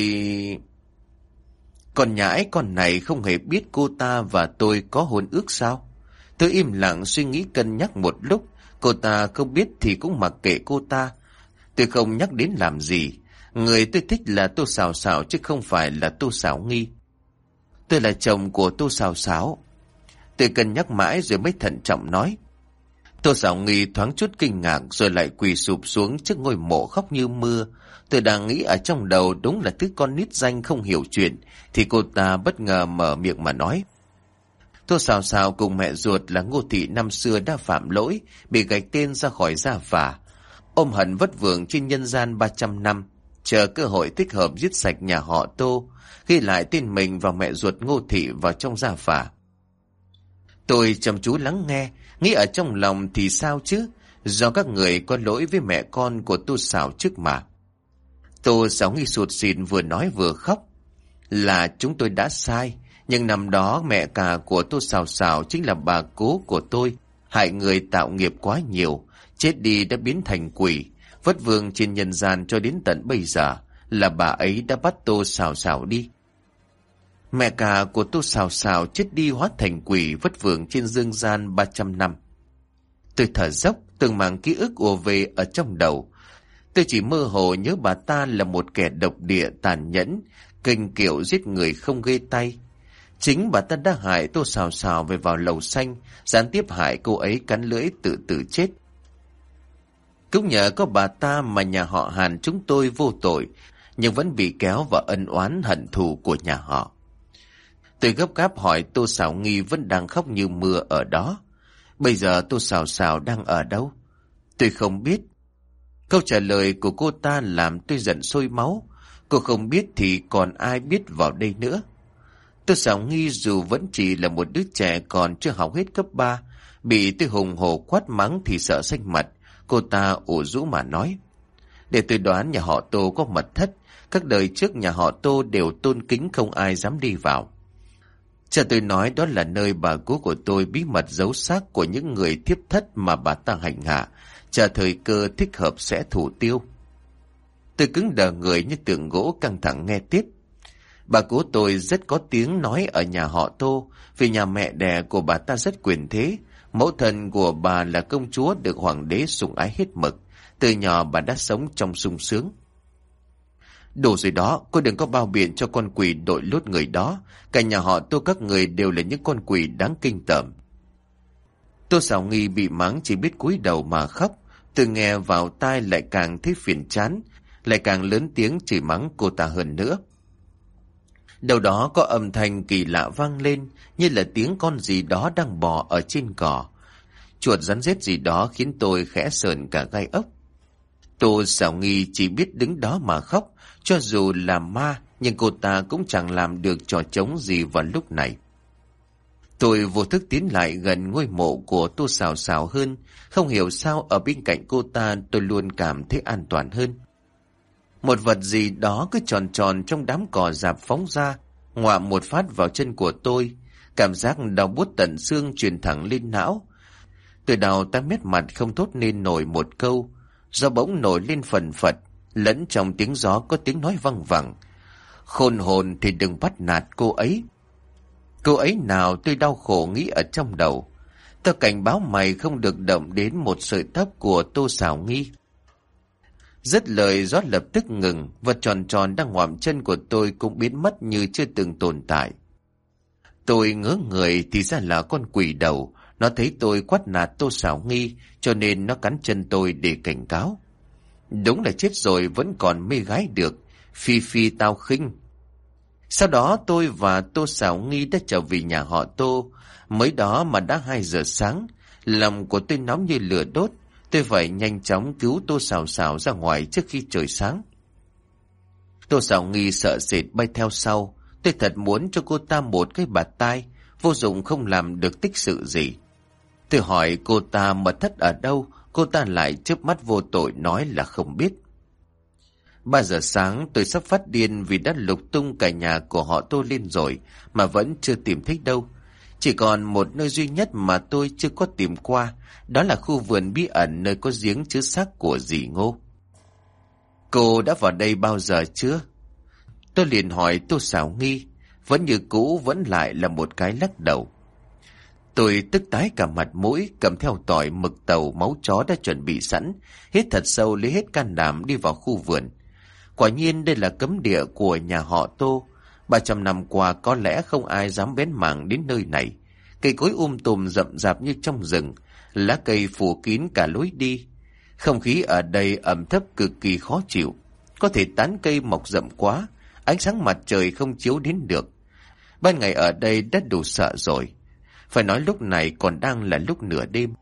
Còn nhãi con này không hề biết cô ta và tôi có hôn ước sao? Tôi im lặng suy nghĩ cân nhắc một lúc. Cô ta không biết thì cũng mặc kệ cô ta. Tôi không nhắc đến làm gì. Người tôi thích là Tô xào xào chứ không phải là Tô xảo Nghi. Tôi là chồng của Tô xào xáo. Tôi cân nhắc mãi rồi mới thận trọng nói. Tô xảo Nghi thoáng chút kinh ngạc rồi lại quỳ sụp xuống trước ngôi mộ khóc như mưa. Tôi đang nghĩ ở trong đầu đúng là thứ con nít danh không hiểu chuyện, thì cô ta bất ngờ mở miệng mà nói. Tô xào xào cùng mẹ ruột là ngô thị năm xưa đã phạm lỗi, bị gạch tên ra khỏi gia phả. Ôm hận vất vưởng trên nhân gian 300 năm, chờ cơ hội thích hợp giết sạch nhà họ Tô, ghi lại tên mình và mẹ ruột ngô thị vào trong gia phả. Tôi chăm chú lắng nghe, nghĩ ở trong lòng thì sao chứ, do các người có lỗi với mẹ con của tôi xào trước mà. Tô Sáu Nghi sụt xịn vừa nói vừa khóc. Là chúng tôi đã sai, Nhưng năm đó mẹ cả của tôi xào xào chính là bà cố của tôi, hại người tạo nghiệp quá nhiều, chết đi đã biến thành quỷ, vất vương trên nhân gian cho đến tận bây giờ, là bà ấy đã bắt tôi xào xào đi. Mẹ cả của tôi xào xào chết đi hóa thành quỷ vất vưởng trên dương gian 300 năm. Tôi thở dốc, từng mảng ký ức ùa về ở trong đầu. Tôi chỉ mơ hồ nhớ bà ta là một kẻ độc địa tàn nhẫn, kinh kiểu giết người không gây tay. Chính bà ta đã hại tô xào xào về vào lầu xanh, gián tiếp hại cô ấy cắn lưỡi tự tử chết. Cũng nhờ có bà ta mà nhà họ Hàn chúng tôi vô tội, nhưng vẫn bị kéo vào ân oán hận thù của nhà họ. Tôi gấp gáp hỏi Tô Sảo Nghi vẫn đang khóc như mưa ở đó. Bây giờ Tô Sảo Sảo đang ở đâu? Tôi không biết. Câu trả lời của cô ta làm tôi giận sôi máu. Cô không biết thì còn ai biết vào đây nữa. tôi Sảo Nghi dù vẫn chỉ là một đứa trẻ còn chưa học hết cấp 3, bị tôi hùng hổ quát mắng thì sợ xanh mặt. Cô ta ủ rũ mà nói. Để tôi đoán nhà họ Tô có mật thất, các đời trước nhà họ Tô đều tôn kính không ai dám đi vào. Cha tôi nói đó là nơi bà cố của tôi bí mật giấu xác của những người thiếp thất mà bà ta hành hạ, chờ thời cơ thích hợp sẽ thủ tiêu. Tôi cứng đờ người như tượng gỗ căng thẳng nghe tiếp. Bà cố tôi rất có tiếng nói ở nhà họ Tô, vì nhà mẹ đẻ của bà ta rất quyền thế. Mẫu thân của bà là công chúa được hoàng đế sủng ái hết mực. Từ nhỏ bà đã sống trong sung sướng. Đủ rồi đó, cô đừng có bao biện cho con quỷ đội lốt người đó. Cả nhà họ tô các người đều là những con quỷ đáng kinh tởm. Tô xảo nghi bị mắng chỉ biết cúi đầu mà khóc. Từ nghe vào tai lại càng thấy phiền chán, lại càng lớn tiếng chỉ mắng cô ta hơn nữa. Đầu đó có âm thanh kỳ lạ vang lên, như là tiếng con gì đó đang bò ở trên cỏ. Chuột rắn rết gì đó khiến tôi khẽ sờn cả gai ốc. Tô xảo nghi chỉ biết đứng đó mà khóc, cho dù là ma, nhưng cô ta cũng chẳng làm được trò trống gì vào lúc này. Tôi vô thức tiến lại gần ngôi mộ của Tô Sào Sào hơn, không hiểu sao ở bên cạnh cô ta tôi luôn cảm thấy an toàn hơn. Một vật gì đó cứ tròn tròn trong đám cỏ dạp phóng ra, ngoạm một phát vào chân của tôi, cảm giác đau bút tận xương truyền thẳng lên não. Từ đầu ta mét mặt không thốt nên nổi một câu, do bỗng nổi lên phần phật, lẫn trong tiếng gió có tiếng nói văng vẳng. Khôn hồn thì đừng bắt nạt cô ấy. Cô ấy nào tôi đau khổ nghĩ ở trong đầu. Tao cảnh báo mày không được động đến một sợi tóc của tô xảo nghi. Dứt lời gió lập tức ngừng, vật tròn tròn đang ngoạm chân của tôi cũng biến mất như chưa từng tồn tại. Tôi ngỡ người thì ra là con quỷ đầu, nó thấy tôi quát nạt tô xảo nghi, cho nên nó cắn chân tôi để cảnh cáo. Đúng là chết rồi vẫn còn mê gái được. Phi phi tao khinh. Sau đó tôi và Tô Sảo Nghi đã trở về nhà họ Tô. Mới đó mà đã 2 giờ sáng. Lòng của tôi nóng như lửa đốt. Tôi phải nhanh chóng cứu Tô Sảo Sảo ra ngoài trước khi trời sáng. Tô Sảo Nghi sợ sệt bay theo sau. Tôi thật muốn cho cô ta một cái bạt tai. Vô dụng không làm được tích sự gì. Tôi hỏi cô ta mật thất ở đâu, Cô ta lại chớp mắt vô tội nói là không biết. Ba giờ sáng tôi sắp phát điên vì đã lục tung cả nhà của họ tôi lên rồi mà vẫn chưa tìm thấy đâu. Chỉ còn một nơi duy nhất mà tôi chưa có tìm qua, đó là khu vườn bí ẩn nơi có giếng chứa xác của dì Ngô. Cô đã vào đây bao giờ chưa? Tôi liền hỏi Tô xảo nghi, vẫn như cũ vẫn lại là một cái lắc đầu. Tôi tức tái cả mặt mũi, cầm theo tỏi mực tàu máu chó đã chuẩn bị sẵn, hít thật sâu lấy hết can đảm đi vào khu vườn. Quả nhiên đây là cấm địa của nhà họ Tô. 300 năm qua có lẽ không ai dám bén mảng đến nơi này. Cây cối um tùm rậm rạp như trong rừng, lá cây phủ kín cả lối đi. Không khí ở đây ẩm thấp cực kỳ khó chịu. Có thể tán cây mọc rậm quá, ánh sáng mặt trời không chiếu đến được. Ban ngày ở đây đã đủ sợ rồi. Phải nói lúc này còn đang là lúc nửa đêm.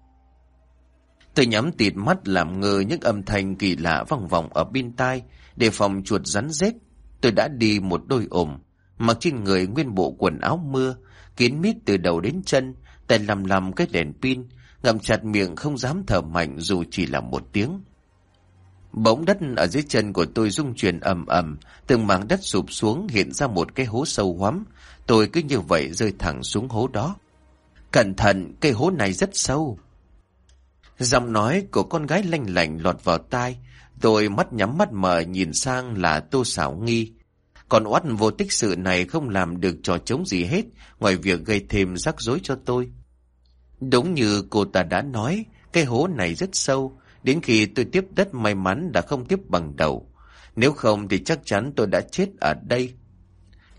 Tôi nhắm tịt mắt làm ngơ những âm thanh kỳ lạ vòng vòng ở bên tai, để phòng chuột rắn rết. Tôi đã đi một đôi ủng, mặc trên người nguyên bộ quần áo mưa, kín mít từ đầu đến chân, tay lầm lầm cái đèn pin, ngậm chặt miệng không dám thở mạnh dù chỉ là một tiếng. Bỗng đất ở dưới chân của tôi rung chuyển ầm ầm, từng mảng đất sụp xuống hiện ra một cái hố sâu hoắm. Tôi cứ như vậy rơi thẳng xuống hố đó. Cẩn thận, cây hố này rất sâu. Giọng nói của con gái lanh lành lọt vào tai. Tôi mắt nhắm mắt mở nhìn sang là Tô xảo nghi. Còn oát vô tích sự này không làm được trò chống gì hết, ngoài việc gây thêm rắc rối cho tôi. Đúng như cô ta đã nói, cái hố này rất sâu, đến khi tôi tiếp đất may mắn đã không tiếp bằng đầu. Nếu không thì chắc chắn tôi đã chết ở đây.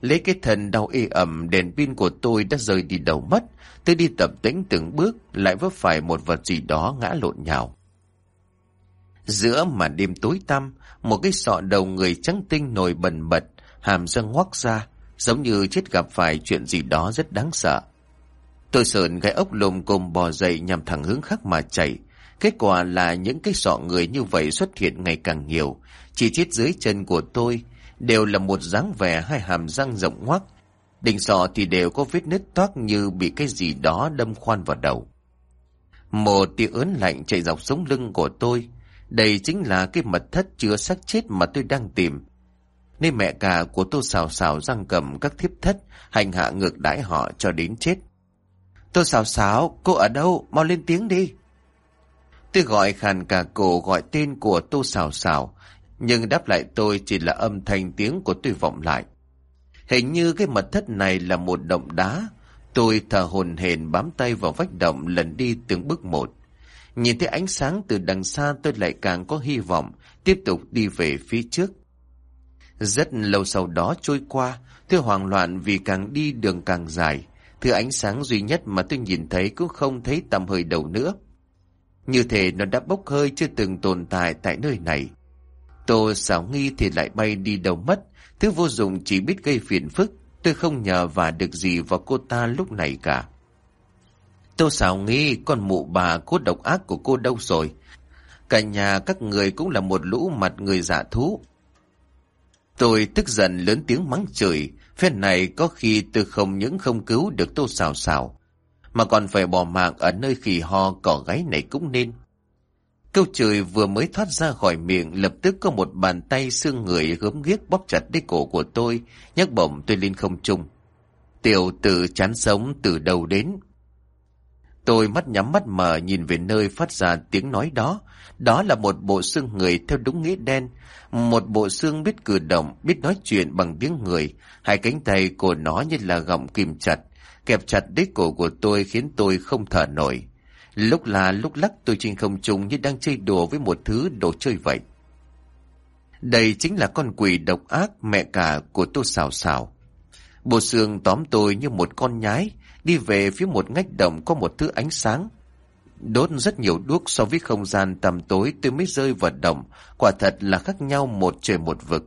Lấy cái thần đau ê ẩm, đèn pin của tôi đã rời đi đầu mất. Tôi đi tập tĩnh từng bước, lại vấp phải một vật gì đó ngã lộn nhào. Giữa màn đêm tối tăm, một cái sọ đầu người trắng tinh nổi bần bật, hàm răng ngoác ra, giống như chết gặp phải chuyện gì đó rất đáng sợ. Tôi sợn gai ốc lùm cồm bò dậy nhằm thẳng hướng khác mà chạy. Kết quả là những cái sọ người như vậy xuất hiện ngày càng nhiều. Chỉ chết dưới chân của tôi đều là một dáng vẻ hai hàm răng rộng ngoác. Đỉnh sọ thì đều có vết nứt toát như bị cái gì đó đâm khoan vào đầu. Một tia ớn lạnh chạy dọc sống lưng của tôi. Đây chính là cái mật thất chưa xác chết mà tôi đang tìm. Nên mẹ cả của tôi xào xào răng cầm các thiếp thất, hành hạ ngược đãi họ cho đến chết. Tôi xào xào, cô ở đâu? Mau lên tiếng đi. Tôi gọi khàn cả cổ gọi tên của tô xào xào, nhưng đáp lại tôi chỉ là âm thanh tiếng của tôi vọng lại. Hình như cái mật thất này là một động đá. Tôi thở hồn hển bám tay vào vách động lần đi từng bước một. Nhìn thấy ánh sáng từ đằng xa tôi lại càng có hy vọng tiếp tục đi về phía trước. Rất lâu sau đó trôi qua, tôi hoảng loạn vì càng đi đường càng dài. Thứ ánh sáng duy nhất mà tôi nhìn thấy cũng không thấy tầm hơi đầu nữa. Như thể nó đã bốc hơi chưa từng tồn tại tại nơi này. Tô xảo nghi thì lại bay đi đâu mất, thứ vô dụng chỉ biết gây phiền phức. Tôi không nhờ và được gì vào cô ta lúc này cả. Tô xảo nghĩ con mụ bà cốt độc ác của cô đâu rồi? Cả nhà các người cũng là một lũ mặt người giả dạ thú. Tôi tức giận lớn tiếng mắng chửi, phen này có khi tôi không những không cứu được tô xào xào, mà còn phải bỏ mạng ở nơi khỉ ho cỏ gáy này cũng nên. Câu chửi vừa mới thoát ra khỏi miệng, lập tức có một bàn tay xương người gớm ghiếc bóp chặt đế cổ của tôi, nhấc bổng tôi lên không trung. Tiểu tử chán sống từ đầu đến. Tôi mắt nhắm mắt mở nhìn về nơi phát ra tiếng nói đó. Đó là một bộ xương người theo đúng nghĩa đen. Một bộ xương biết cử động, biết nói chuyện bằng tiếng người. Hai cánh tay của nó như là gọng kìm chặt. Kẹp chặt đế cổ của tôi khiến tôi không thở nổi. Lúc là lúc lắc tôi trên không trung như đang chơi đùa với một thứ đồ chơi vậy. Đây chính là con quỷ độc ác mẹ cả của tôi xào xào. Bộ xương tóm tôi như một con nhái, đi về phía một ngách đồng có một thứ ánh sáng. Đốt rất nhiều đuốc so với không gian tầm tối tôi mới rơi vào đồng quả thật là khác nhau một trời một vực.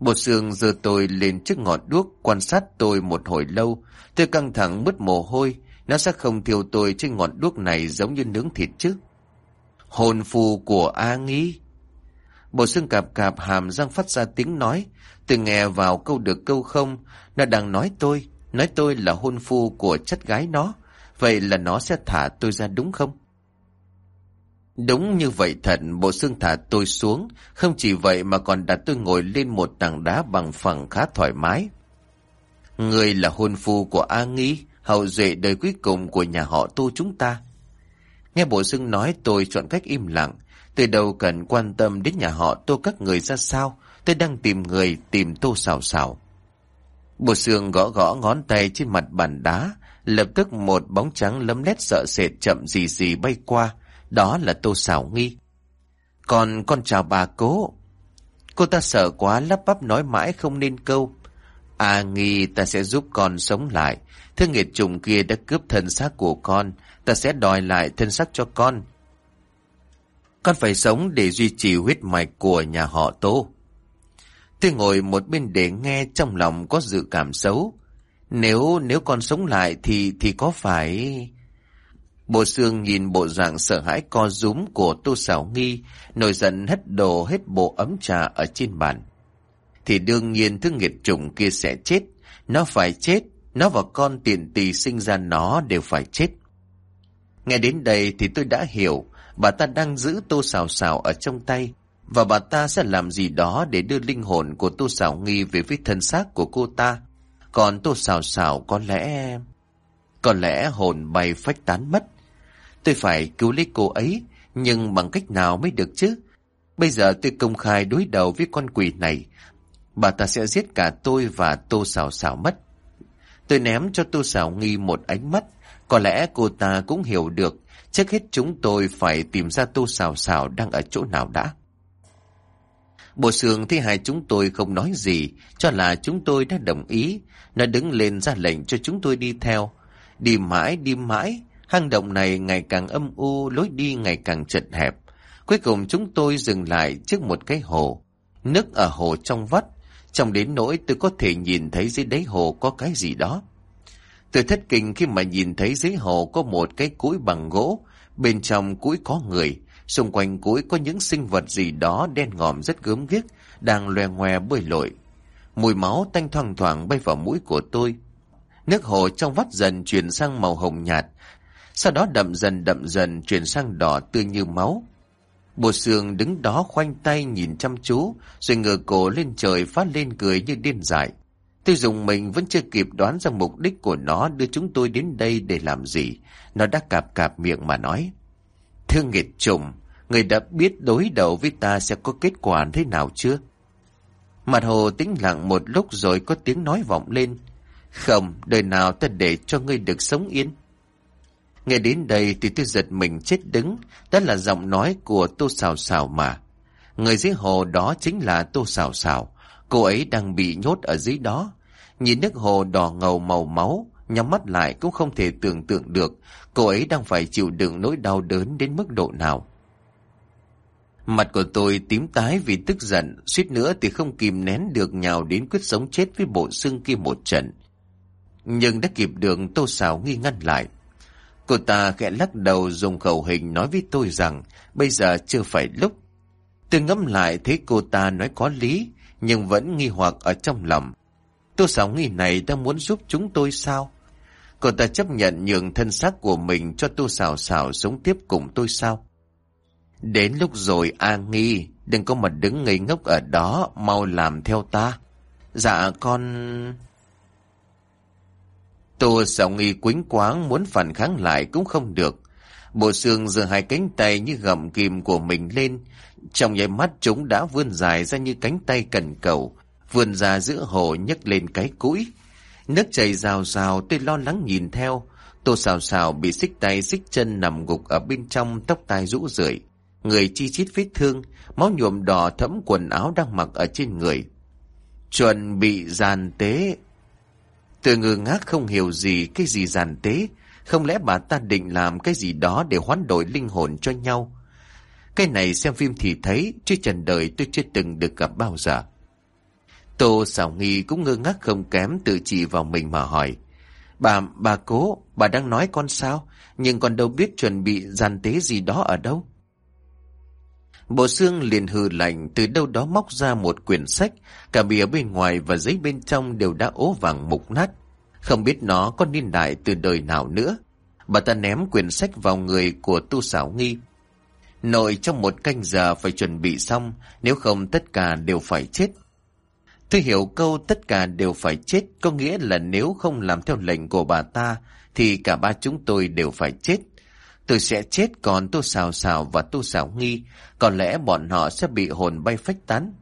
Bộ xương giơ tôi lên trước ngọn đuốc, quan sát tôi một hồi lâu, tôi căng thẳng mất mồ hôi, nó sẽ không thiêu tôi trên ngọn đuốc này giống như nướng thịt chứ. Hồn phù của A Nghi. Bộ xương cạp cạp hàm răng phát ra tiếng nói, từ nghe vào câu được câu không, nó đang nói tôi, nói tôi là hôn phu của chất gái nó, vậy là nó sẽ thả tôi ra đúng không? Đúng như vậy thật, bộ xương thả tôi xuống, không chỉ vậy mà còn đặt tôi ngồi lên một tảng đá bằng phẳng khá thoải mái. Người là hôn phu của A Nghi, hậu duệ đời cuối cùng của nhà họ tu chúng ta. Nghe bộ xương nói tôi chọn cách im lặng, từ đầu cần quan tâm đến nhà họ tô các người ra sao, tôi đang tìm người tìm tô xào xào. Bộ xương gõ gõ ngón tay trên mặt bàn đá, lập tức một bóng trắng lấm lét sợ sệt chậm gì gì bay qua, đó là tô xảo nghi. Còn con chào bà cố. Cô ta sợ quá lắp bắp nói mãi không nên câu. À nghi ta sẽ giúp con sống lại. Thương nghiệt trùng kia đã cướp thân xác của con. Ta sẽ đòi lại thân xác cho con. Con phải sống để duy trì huyết mạch của nhà họ Tô. Tôi ngồi một bên để nghe trong lòng có dự cảm xấu. Nếu nếu con sống lại thì thì có phải... Bộ xương nhìn bộ dạng sợ hãi co rúm của Tô Sảo Nghi, nổi giận hết đồ hết bộ ấm trà ở trên bàn. Thì đương nhiên thứ nghiệt trùng kia sẽ chết, nó phải chết, nó và con tiền tỷ sinh ra nó đều phải chết. Nghe đến đây thì tôi đã hiểu, bà ta đang giữ tô xào xào ở trong tay. Và bà ta sẽ làm gì đó để đưa linh hồn của Tô Sảo Nghi về với thân xác của cô ta. Còn Tô Sảo Sảo có lẽ... Có lẽ hồn bay phách tán mất. Tôi phải cứu lấy cô ấy, nhưng bằng cách nào mới được chứ? Bây giờ tôi công khai đối đầu với con quỷ này. Bà ta sẽ giết cả tôi và Tô Sảo Sảo mất. Tôi ném cho Tô Sảo Nghi một ánh mắt. Có lẽ cô ta cũng hiểu được. Trước hết chúng tôi phải tìm ra Tô Sảo Sảo đang ở chỗ nào đã. Bộ sườn thấy hai chúng tôi không nói gì, cho là chúng tôi đã đồng ý. Nó đứng lên ra lệnh cho chúng tôi đi theo. Đi mãi, đi mãi, hang động này ngày càng âm u, lối đi ngày càng chật hẹp. Cuối cùng chúng tôi dừng lại trước một cái hồ. Nước ở hồ trong vắt, trong đến nỗi tôi có thể nhìn thấy dưới đáy hồ có cái gì đó. Tôi thất kinh khi mà nhìn thấy dưới hồ có một cái cúi bằng gỗ, bên trong cúi có người, xung quanh cối có những sinh vật gì đó đen ngòm rất gớm ghiếc, đang loe ngoe bơi lội. Mùi máu tanh thoang thoảng bay vào mũi của tôi. Nước hồ trong vắt dần chuyển sang màu hồng nhạt, sau đó đậm dần đậm dần chuyển sang đỏ tươi như máu. Bồ Sương đứng đó khoanh tay nhìn chăm chú, rồi ngửa cổ lên trời phát lên cười như điên dại. Tôi dùng mình vẫn chưa kịp đoán ra mục đích của nó đưa chúng tôi đến đây để làm gì. Nó đã cạp cạp miệng mà nói. Thương nghiệt trùng, người đã biết đối đầu với ta sẽ có kết quả thế nào chưa? Mặt hồ tĩnh lặng một lúc rồi có tiếng nói vọng lên. Không, đời nào ta để cho ngươi được sống yên. Nghe đến đây thì tôi giật mình chết đứng, đó là giọng nói của Tô xào xào mà. Người dưới hồ đó chính là Tô xào xào cô ấy đang bị nhốt ở dưới đó. Nhìn nước hồ đỏ ngầu màu máu, nhắm mắt lại cũng không thể tưởng tượng được cô ấy đang phải chịu đựng nỗi đau đớn đến mức độ nào. Mặt của tôi tím tái vì tức giận, suýt nữa thì không kìm nén được nhào đến quyết sống chết với bộ xương kia một trận. Nhưng đã kịp đường tô xảo nghi ngăn lại. Cô ta khẽ lắc đầu dùng khẩu hình nói với tôi rằng bây giờ chưa phải lúc. Tôi ngẫm lại thấy cô ta nói có lý, nhưng vẫn nghi hoặc ở trong lòng. Tô xảo nghi này đang muốn giúp chúng tôi sao? Cô ta chấp nhận nhường thân xác của mình cho tôi xào xào sống tiếp cùng tôi sao? Đến lúc rồi A Nghi, đừng có mà đứng ngây ngốc ở đó, mau làm theo ta. Dạ con... Tô xào nghi quính quáng muốn phản kháng lại cũng không được. Bộ xương giơ hai cánh tay như gầm kìm của mình lên. Trong nháy mắt chúng đã vươn dài ra như cánh tay cần cầu, vươn ra giữa hồ nhấc lên cái cũi. Nước chảy rào rào tôi lo lắng nhìn theo. Tô xào xào bị xích tay xích chân nằm gục ở bên trong tóc tai rũ rượi. Người chi chít vết thương, máu nhuộm đỏ thấm quần áo đang mặc ở trên người. Chuẩn bị giàn tế Tôi ngơ ngác không hiểu gì cái gì giàn tế. Không lẽ bà ta định làm cái gì đó để hoán đổi linh hồn cho nhau? Cái này xem phim thì thấy, chứ trần đời tôi chưa từng được gặp bao giờ. Tô xảo nghi cũng ngơ ngác không kém tự chỉ vào mình mà hỏi. Bà, bà cố, bà đang nói con sao? Nhưng con đâu biết chuẩn bị gian tế gì đó ở đâu? Bộ xương liền hừ lạnh từ đâu đó móc ra một quyển sách, cả bìa bên ngoài và giấy bên trong đều đã ố vàng mục nát. Không biết nó có niên đại từ đời nào nữa. Bà ta ném quyển sách vào người của tu xảo nghi. Nội trong một canh giờ phải chuẩn bị xong, nếu không tất cả đều phải chết. Tôi hiểu câu tất cả đều phải chết có nghĩa là nếu không làm theo lệnh của bà ta thì cả ba chúng tôi đều phải chết. Tôi sẽ chết còn Tô Xào Xào và Tô Xào Nghi, có lẽ bọn họ sẽ bị hồn bay phách tán.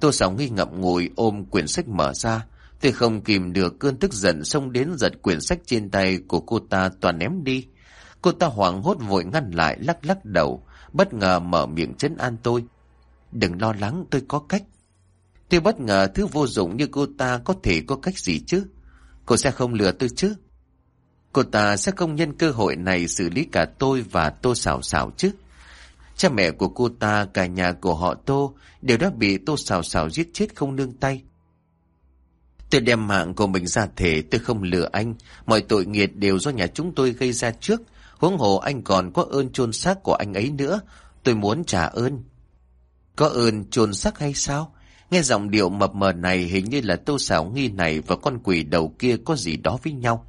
Tô Xào Nghi ngậm ngùi ôm quyển sách mở ra, tôi không kìm được cơn tức giận xông đến giật quyển sách trên tay của cô ta toàn ném đi. Cô ta hoảng hốt vội ngăn lại lắc lắc đầu, bất ngờ mở miệng chấn an tôi. Đừng lo lắng, tôi có cách. Tôi bất ngờ thứ vô dụng như cô ta có thể có cách gì chứ? Cô sẽ không lừa tôi chứ? Cô ta sẽ không nhân cơ hội này xử lý cả tôi và Tô Sảo Sảo chứ. Cha mẹ của cô ta, cả nhà của họ Tô đều đã bị Tô Sảo Sảo giết chết không nương tay. Tôi đem mạng của mình ra thể tôi không lừa anh. Mọi tội nghiệt đều do nhà chúng tôi gây ra trước. Huống hồ anh còn có ơn chôn xác của anh ấy nữa. Tôi muốn trả ơn. Có ơn chôn xác hay sao? Nghe giọng điệu mập mờ này hình như là tô xảo nghi này và con quỷ đầu kia có gì đó với nhau.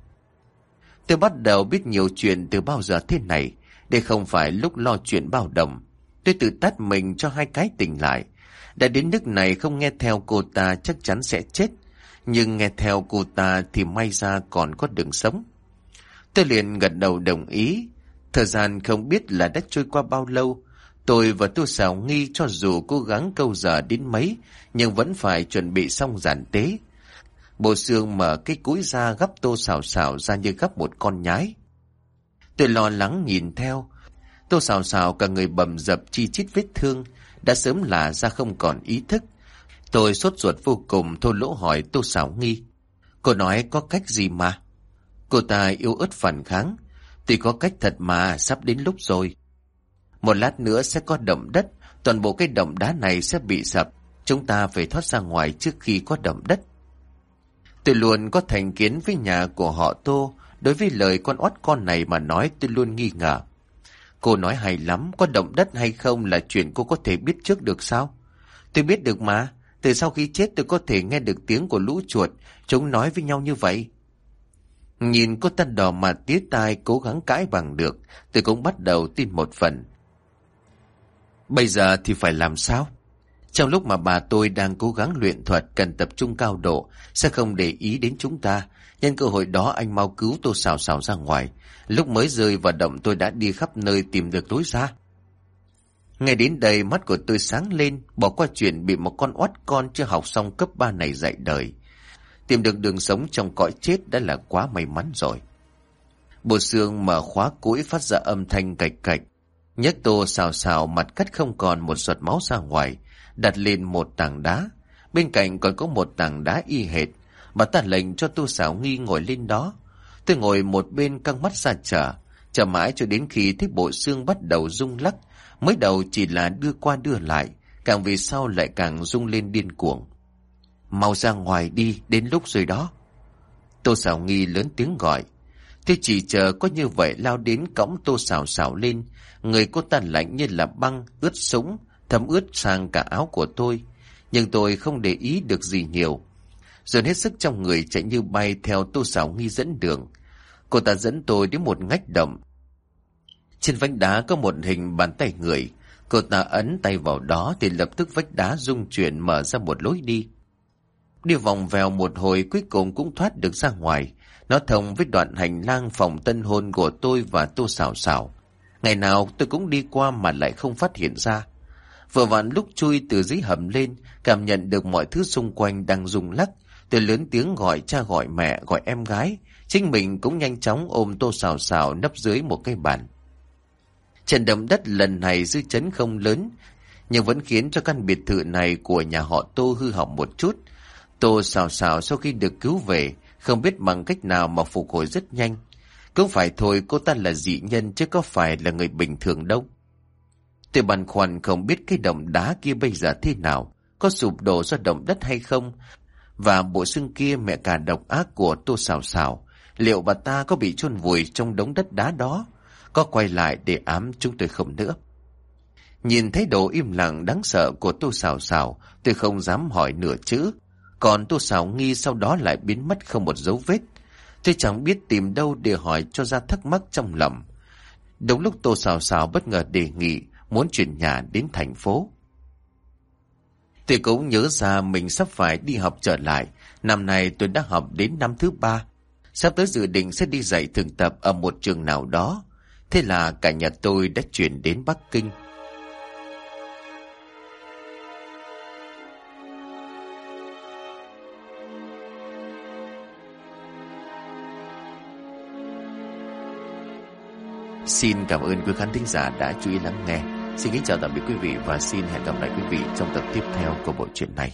Tôi bắt đầu biết nhiều chuyện từ bao giờ thế này, đây không phải lúc lo chuyện bao đồng. Tôi tự tắt mình cho hai cái tỉnh lại. Đã đến nước này không nghe theo cô ta chắc chắn sẽ chết. Nhưng nghe theo cô ta thì may ra còn có đường sống. Tôi liền gật đầu đồng ý. Thời gian không biết là đã trôi qua bao lâu. Tôi và Tô Sảo Nghi cho dù cố gắng câu giờ đến mấy, nhưng vẫn phải chuẩn bị xong giản tế. Bộ xương mở cái cúi ra gấp Tô Sảo Sảo ra như gấp một con nhái. Tôi lo lắng nhìn theo. Tô Sảo Sảo cả người bầm dập chi chít vết thương, đã sớm là ra không còn ý thức. Tôi sốt ruột vô cùng thô lỗ hỏi Tô Sảo Nghi. Cô nói có cách gì mà? Cô ta yêu ớt phản kháng. Tuy có cách thật mà, sắp đến lúc rồi. Một lát nữa sẽ có động đất, toàn bộ cái động đá này sẽ bị sập. Chúng ta phải thoát ra ngoài trước khi có động đất. Tôi luôn có thành kiến với nhà của họ Tô, đối với lời con oát con này mà nói tôi luôn nghi ngờ. Cô nói hay lắm, có động đất hay không là chuyện cô có thể biết trước được sao? Tôi biết được mà, từ sau khi chết tôi có thể nghe được tiếng của lũ chuột, chúng nói với nhau như vậy. Nhìn cô ta đỏ mà tía tai cố gắng cãi bằng được, tôi cũng bắt đầu tin một phần. Bây giờ thì phải làm sao? Trong lúc mà bà tôi đang cố gắng luyện thuật cần tập trung cao độ, sẽ không để ý đến chúng ta. Nhân cơ hội đó anh mau cứu tôi xào xào ra ngoài. Lúc mới rơi vào động tôi đã đi khắp nơi tìm được lối ra. Ngay đến đây mắt của tôi sáng lên, bỏ qua chuyện bị một con oát con chưa học xong cấp 3 này dạy đời. Tìm được đường sống trong cõi chết đã là quá may mắn rồi. Bộ xương mở khóa cũi phát ra âm thanh cạch cạch. Nhấc tô xào xào mặt cắt không còn một giọt máu ra ngoài, đặt lên một tảng đá. Bên cạnh còn có một tảng đá y hệt. Bà ta lệnh cho tô xảo nghi ngồi lên đó. Tôi ngồi một bên căng mắt ra chờ. Chờ mãi cho đến khi thấy bộ xương bắt đầu rung lắc. Mới đầu chỉ là đưa qua đưa lại. Càng về sau lại càng rung lên điên cuồng. Mau ra ngoài đi, đến lúc rồi đó. Tô xảo nghi lớn tiếng gọi. Tôi chỉ chờ có như vậy lao đến cõng tô xào xào lên. Người cô ta lạnh như là băng, ướt súng, thấm ướt sang cả áo của tôi. Nhưng tôi không để ý được gì nhiều. Dồn hết sức trong người chạy như bay theo tô xào nghi dẫn đường. Cô ta dẫn tôi đến một ngách động. Trên vách đá có một hình bàn tay người. Cô ta ấn tay vào đó thì lập tức vách đá rung chuyển mở ra một lối đi. Đi vòng vèo một hồi cuối cùng cũng thoát được ra ngoài. Nó thông với đoạn hành lang phòng tân hôn của tôi và tô xào xào Ngày nào tôi cũng đi qua mà lại không phát hiện ra. Vừa vặn lúc chui từ dưới hầm lên, cảm nhận được mọi thứ xung quanh đang rung lắc. Tôi lớn tiếng gọi cha gọi mẹ, gọi em gái. Chính mình cũng nhanh chóng ôm tô xào xào nấp dưới một cây bàn. Trận động đất lần này dư chấn không lớn, nhưng vẫn khiến cho căn biệt thự này của nhà họ Tô hư hỏng một chút. Tô xào xào sau khi được cứu về, không biết bằng cách nào mà phục hồi rất nhanh. Cũng phải thôi cô ta là dị nhân chứ có phải là người bình thường đâu. Tôi băn khoăn không biết cái động đá kia bây giờ thế nào, có sụp đổ do động đất hay không, và bộ xương kia mẹ cả độc ác của Tô xào xào, liệu bà ta có bị chôn vùi trong đống đất đá đó, có quay lại để ám chúng tôi không nữa. Nhìn thấy độ im lặng đáng sợ của Tô xào xào, tôi không dám hỏi nửa chữ, còn Tô Sảo nghi sau đó lại biến mất không một dấu vết. Tôi chẳng biết tìm đâu để hỏi cho ra thắc mắc trong lòng. Đúng lúc Tô Sảo Sảo bất ngờ đề nghị, muốn chuyển nhà đến thành phố. Tôi cũng nhớ ra mình sắp phải đi học trở lại. Năm nay tôi đã học đến năm thứ ba. Sắp tới dự định sẽ đi dạy thường tập ở một trường nào đó. Thế là cả nhà tôi đã chuyển đến Bắc Kinh. Xin cảm ơn quý khán thính giả đã chú ý lắng nghe. Xin kính chào tạm biệt quý vị và xin hẹn gặp lại quý vị trong tập tiếp theo của bộ truyện này.